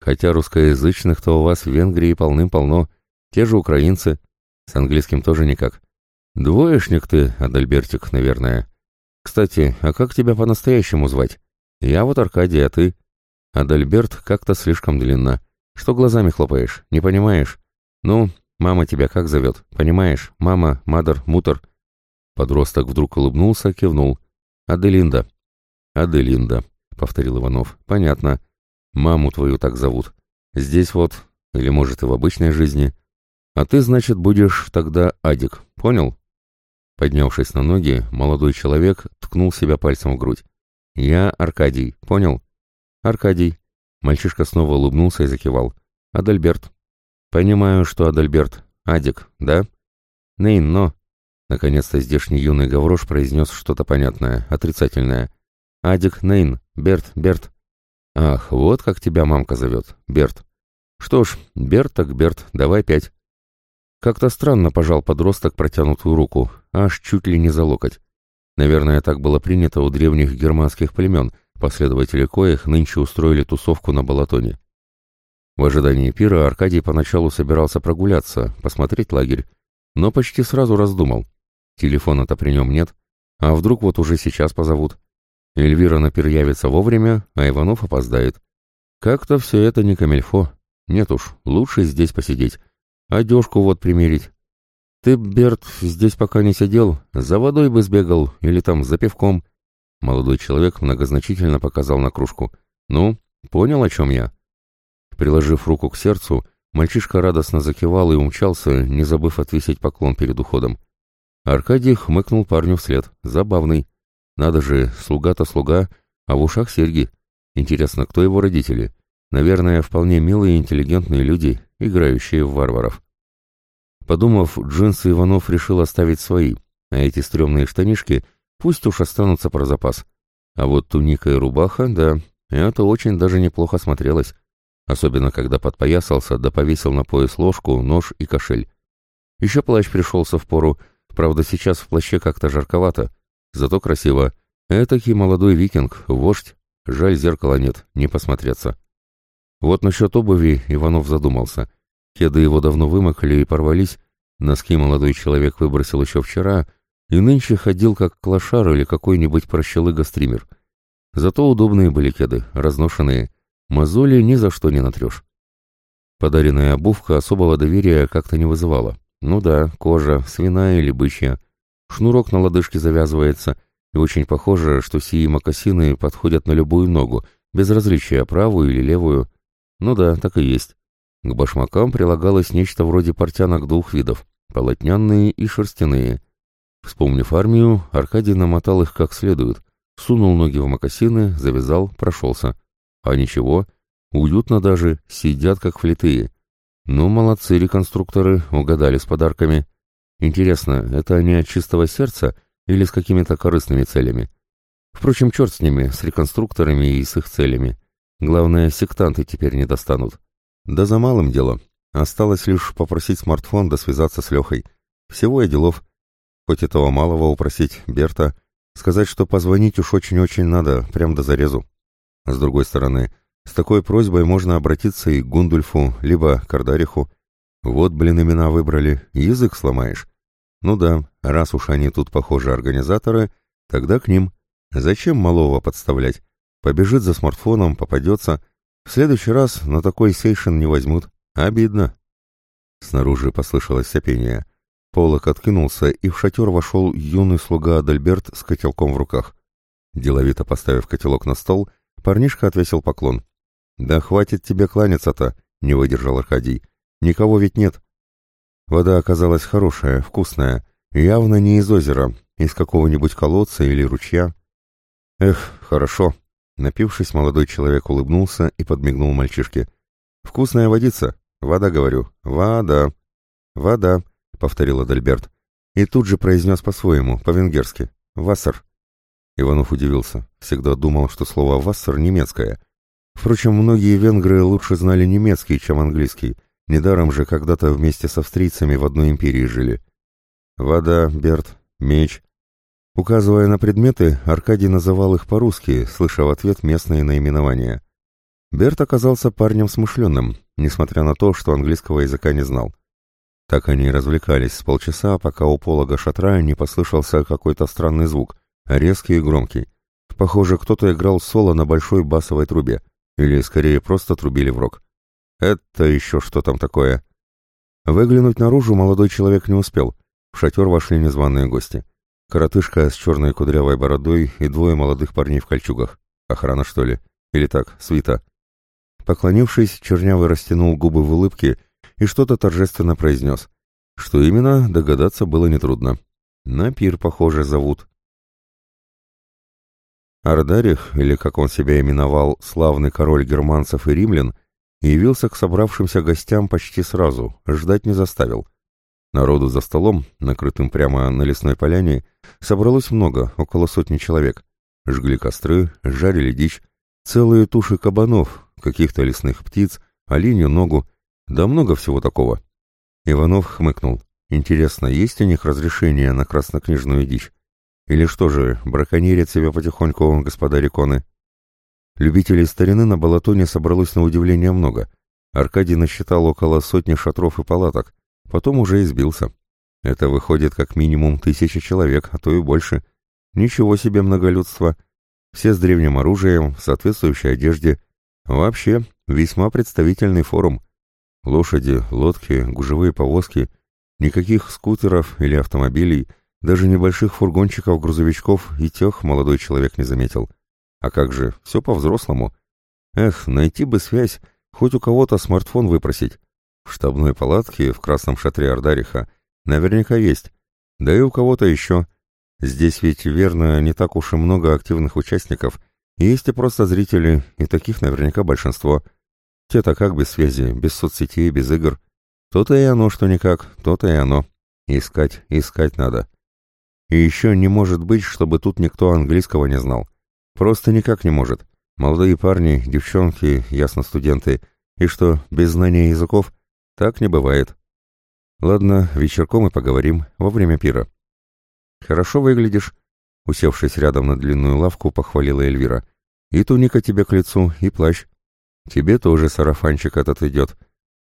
Хотя русскоязычных-то у вас в Венгрии полным-полно. Те же украинцы. С английским тоже никак. Двоечник ты, Адальбертик, наверное. Кстати, а как тебя по-настоящему звать? Я вот Аркадий, а ты? Адальберт как-то слишком длинно. Что глазами хлопаешь? Не понимаешь? Ну, мама тебя как зовет? Понимаешь? Мама, мадер, мутер. Подросток вдруг улыбнулся, кивнул. Аделинда. Аделинда, повторил Иванов. Понятно. Маму твою так зовут. Здесь вот, или может и в обычной жизни. А ты, значит, будешь тогда Адик, понял? Поднявшись на ноги, молодой человек ткнул себя пальцем в грудь. Я Аркадий, понял? Аркадий. Мальчишка снова улыбнулся и закивал. Адальберт. Понимаю, что Адальберт. Адик, да? Нейн, но... Наконец-то здешний юный гаврош произнес что-то понятное, отрицательное. Адик, Нейн, Берт, Берт. «Ах, вот как тебя мамка зовет, Берт. Что ж, Берт так Берт, давай пять». Как-то странно пожал подросток протянутую руку, аж чуть ли не за локоть. Наверное, так было принято у древних германских племен, последователи коих нынче устроили тусовку на Балатоне. В ожидании пира Аркадий поначалу собирался прогуляться, посмотреть лагерь, но почти сразу раздумал. Телефона-то при нем нет, а вдруг вот уже сейчас позовут. Эльвира на пир явится вовремя, а Иванов опоздает. Как-то все это не камельфо. Нет уж, лучше здесь посидеть. Одежку вот примерить. Ты, Берт, здесь пока не сидел, за водой бы сбегал или там за пивком. Молодой человек многозначительно показал на кружку. Ну, понял, о чем я? Приложив руку к сердцу, мальчишка радостно закивал и умчался, не забыв отвесить поклон перед уходом. Аркадий хмыкнул парню вслед. Забавный. Надо же, слуга-то слуга, а в ушах серьги. Интересно, кто его родители? Наверное, вполне милые и интеллигентные люди, играющие в варваров. Подумав, джинсы Иванов решил оставить свои, а эти стрёмные штанишки пусть уж останутся про запас. А вот туника и рубаха, да, это очень даже неплохо смотрелось. особенно когда подпоясался да повесил на пояс ложку, нож и кошель. Еще плащ пришелся в пору, правда сейчас в плаще как-то жарковато, зато красиво. Этакий молодой викинг, вождь, жаль зеркала нет, не посмотреться. Вот насчет обуви Иванов задумался. Кеды его давно вымокли и порвались, носки молодой человек выбросил еще вчера, и нынче ходил как клошар или какой-нибудь прощелыга-стример. Зато удобные были кеды, разношенные, мозоли ни за что не натрешь. Подаренная обувка особого доверия как-то не вызывала. Ну да, кожа, свиная или бычья. Шнурок на лодыжке завязывается, и очень похоже, что сии мокасины подходят на любую ногу, без различия правую или левую. Ну да, так и есть. К башмакам прилагалось нечто вроде портянок двух видов, полотняные и шерстяные. Вспомнив армию, Аркадий намотал их как следует, сунул ноги в мокасины, завязал, прошелся. А ничего, уютно даже, сидят как влитые. Ну, молодцы реконструкторы, угадали с подарками. Интересно, это они от чистого сердца или с какими-то корыстными целями? Впрочем, черт с ними, с реконструкторами и с их целями. Главное, сектанты теперь не достанут. Да за малым дело. Осталось лишь попросить смартфон да связаться с Лехой. Всего и делов. Хоть этого малого упросить Берта, сказать, что позвонить уж очень-очень надо, прям до зарезу. С другой стороны, с такой просьбой можно обратиться и к Гундульфу, либо к Ардариху. Вот, блин, имена выбрали, язык сломаешь. Ну да, раз уж они тут, похожи организаторы, тогда к ним. Зачем малого подставлять? Побежит за смартфоном, попадется. В следующий раз на такой сейшен не возьмут. Обидно. Снаружи послышалось сопение. Полок откинулся, и в шатер вошел юный слуга Адальберт с котелком в руках. Деловито поставив котелок на стол, парнишка отвесил поклон. «Да хватит тебе кланяться-то!» — не выдержал Аркадий. «Никого ведь нет». Вода оказалась хорошая, вкусная, явно не из озера, из какого-нибудь колодца или ручья. «Эх, хорошо!» Напившись, молодой человек улыбнулся и подмигнул мальчишке. «Вкусная водица. Вода, говорю. Вода. Вода», — повторил Адальберт. И тут же произнес по-своему, по-венгерски. «Вассер». Иванов удивился. Всегда думал, что слово «вассер» немецкое. Впрочем, многие венгры лучше знали немецкий, чем английский. Недаром же когда-то вместе с австрийцами в одной империи жили. «Вода, Берт, меч, Указывая на предметы, Аркадий называл их по-русски, слыша в ответ местные наименования. Берт оказался парнем смышленным, несмотря на то, что английского языка не знал. Так они развлекались с полчаса, пока у полога шатра не послышался какой-то странный звук, резкий и громкий. Похоже, кто-то играл соло на большой басовой трубе, или скорее просто трубили в рог. Это еще что там такое? Выглянуть наружу молодой человек не успел. В шатер вошли незваные гости. Коротышка с черной кудрявой бородой и двое молодых парней в кольчугах. Охрана, что ли? Или так, свита? Поклонившись, Чернявый растянул губы в улыбке и что-то торжественно произнес. Что именно, догадаться было нетрудно. На пир, похоже, зовут. Ардарих, или как он себя именовал, славный король германцев и римлян, явился к собравшимся гостям почти сразу, ждать не заставил — Народу за столом, накрытым прямо на лесной поляне, собралось много, около сотни человек. Жгли костры, жарили дичь, целые туши кабанов, каких-то лесных птиц, оленью ногу, да много всего такого. Иванов хмыкнул. Интересно, есть у них разрешение на краснокнижную дичь? Или что же, браконьерят себя потихоньку, господа реконы? Любителей старины на Балатоне собралось на удивление много. Аркадий насчитал около сотни шатров и палаток, Потом уже избился. Это выходит как минимум тысяча человек, а то и больше. Ничего себе многолюдство. Все с древним оружием, в соответствующей одежде. Вообще, весьма представительный форум. Лошади, лодки, гужевые повозки. Никаких скутеров или автомобилей, даже небольших фургончиков-грузовичков и тех молодой человек не заметил. А как же, все по-взрослому. Эх, найти бы связь, хоть у кого-то смартфон выпросить. В штабной палатке в красном шатре Ардариха наверняка есть, да и у кого-то еще. Здесь ведь, верно, не так уж и много активных участников, есть и просто зрители, и таких наверняка большинство. Те-то как без связи, без соцсетей, без игр. То-то и оно, что никак, то-то и оно. Искать, искать надо. И еще не может быть, чтобы тут никто английского не знал. Просто никак не может. Молодые парни, девчонки, ясно студенты — И что, без знания языков? Так не бывает. Ладно, вечерком и поговорим, во время пира. Хорошо выглядишь, усевшись рядом на длинную лавку, похвалила Эльвира. И туника тебе к лицу, и плащ. Тебе тоже сарафанчик этот идет.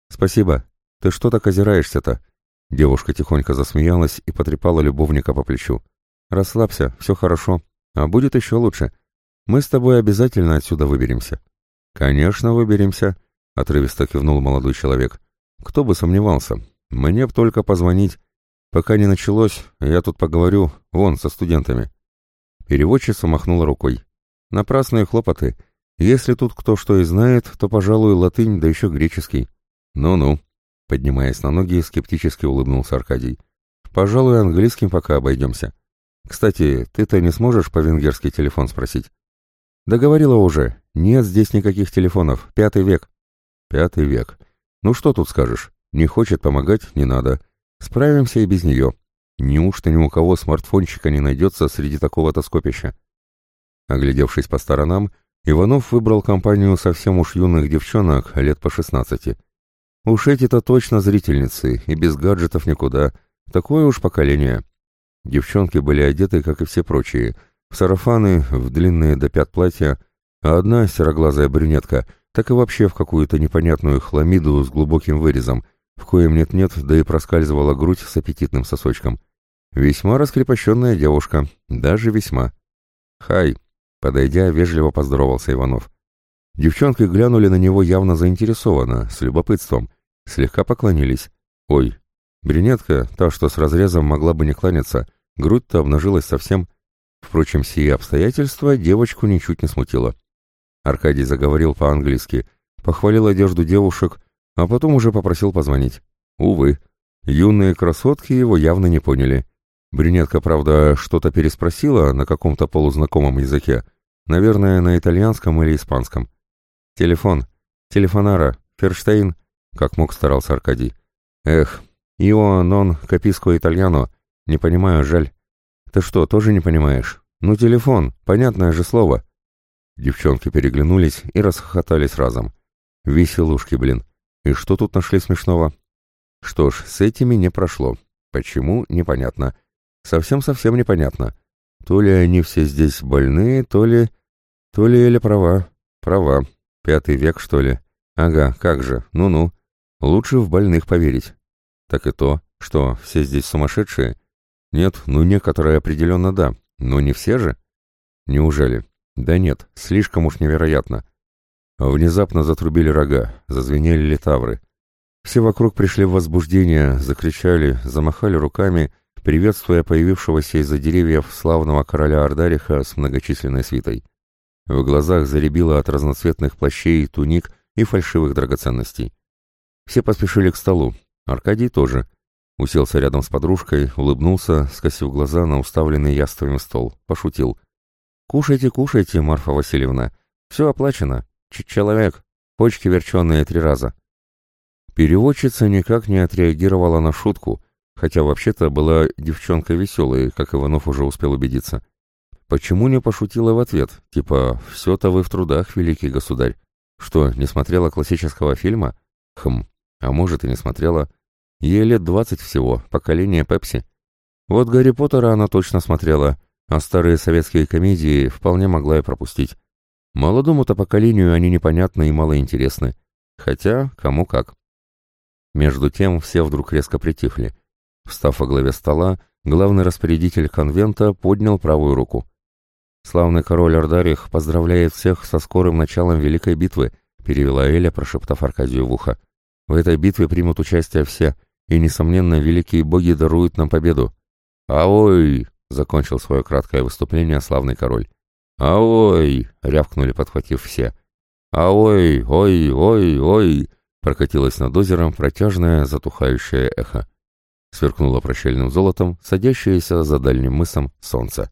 Спасибо. Ты что так озираешься-то? Девушка тихонько засмеялась и потрепала любовника по плечу. Расслабься, все хорошо. А будет еще лучше. Мы с тобой обязательно отсюда выберемся. Конечно, выберемся, отрывисто кивнул молодой человек. Кто бы сомневался. Мне б только позвонить. Пока не началось, я тут поговорю, вон, со студентами. Переводчица махнула рукой. Напрасные хлопоты. Если тут кто что и знает, то, пожалуй, латынь, да еще греческий. Ну-ну. Поднимаясь на ноги, скептически улыбнулся Аркадий. Пожалуй, английским пока обойдемся. Кстати, ты-то не сможешь по-венгерски телефон спросить? Договорила уже. Нет здесь никаких телефонов. Пятый век. Пятый век. Ну что тут скажешь? Не хочет помогать, не надо. Справимся и без нее. Неужто ни у кого смартфончика не найдется среди такого-то скопища? Оглядевшись по сторонам, Иванов выбрал компанию совсем уж юных девчонок, лет по шестнадцати. Уж эти-то точно зрительницы, и без гаджетов никуда. Такое уж поколение. Девчонки были одеты, как и все прочие, в сарафаны, в длинные до пят платья, а одна сероглазая брюнетка так и вообще в какую-то непонятную хламиду с глубоким вырезом, в коем нет-нет, да и проскальзывала грудь с аппетитным сосочком. Весьма раскрепощенная девушка, даже весьма. «Хай!» — подойдя, вежливо поздоровался Иванов. Девчонки глянули на него явно заинтересованно, с любопытством, слегка поклонились. «Ой!» Брюнетка, та, что с разрезом могла бы не кланяться, грудь-то обнажилась совсем. Впрочем, сие обстоятельства девочку ничуть не смутило. Аркадий заговорил по-английски, похвалил одежду девушек, а потом уже попросил позвонить. Увы, юные красотки его явно не поняли. Брюнетка, правда, что-то переспросила на каком-то полузнакомом языке, наверное, на итальянском или испанском. «Телефон. Телефонара. Ферштейн», — как мог старался Аркадий. «Эх, ио нон каписко итальяно. Не понимаю, жаль». «Ты что, тоже не понимаешь? Ну, телефон, понятное же слово». Девчонки переглянулись и расхохотались разом. Веселушки, блин. И что тут нашли смешного? Что ж, с этими не прошло. Почему, непонятно. Совсем-совсем непонятно. То ли они все здесь больные, то ли... То ли Эля права. Права. Пятый век, что ли? Ага, как же, ну-ну. Лучше в больных поверить. Так и то, что все здесь сумасшедшие. Нет, ну некоторые определенно да, но не все же. Неужели? Да нет, слишком уж невероятно. Внезапно затрубили рога, зазвенели литавры. Все вокруг пришли в возбуждение, закричали, замахали руками, приветствуя появившегося из-за деревьев славного короля Ардариха с многочисленной свитой. В глазах заребило от разноцветных плащей, туник и фальшивых драгоценностей. Все поспешили к столу, Аркадий тоже. Уселся рядом с подружкой, улыбнулся, скосив глаза на уставленный яствами стол, пошутил. «Кушайте, кушайте, Марфа Васильевна. Все оплачено. Ч Человек. Почки верченые три раза». Переводчица никак не отреагировала на шутку, хотя вообще-то была девчонка веселой, как Иванов уже успел убедиться. Почему не пошутила в ответ, типа «все-то вы в трудах, великий государь»? Что, не смотрела классического фильма? Хм, а может и не смотрела. Ей лет двадцать всего, поколение Пепси. Вот Гарри Поттера она точно смотрела, а старые советские комедии вполне могла и пропустить. Молодому-то поколению они непонятны и малоинтересны. Хотя, кому как. Между тем все вдруг резко притихли. Встав во главе стола, главный распорядитель конвента поднял правую руку. «Славный король Ардарих поздравляет всех со скорым началом Великой битвы», перевела Эля, прошептав Аркадию в ухо. «В этой битве примут участие все, и, несомненно, великие боги даруют нам победу». «Аой!» — закончил свое краткое выступление славный король. «Аой!» — рявкнули, подхватив все. «Аой! Ой! Ой! Ой!» — прокатилось над озером протяжное затухающее эхо. Сверкнуло прощальным золотом, садящееся за дальним мысом солнце.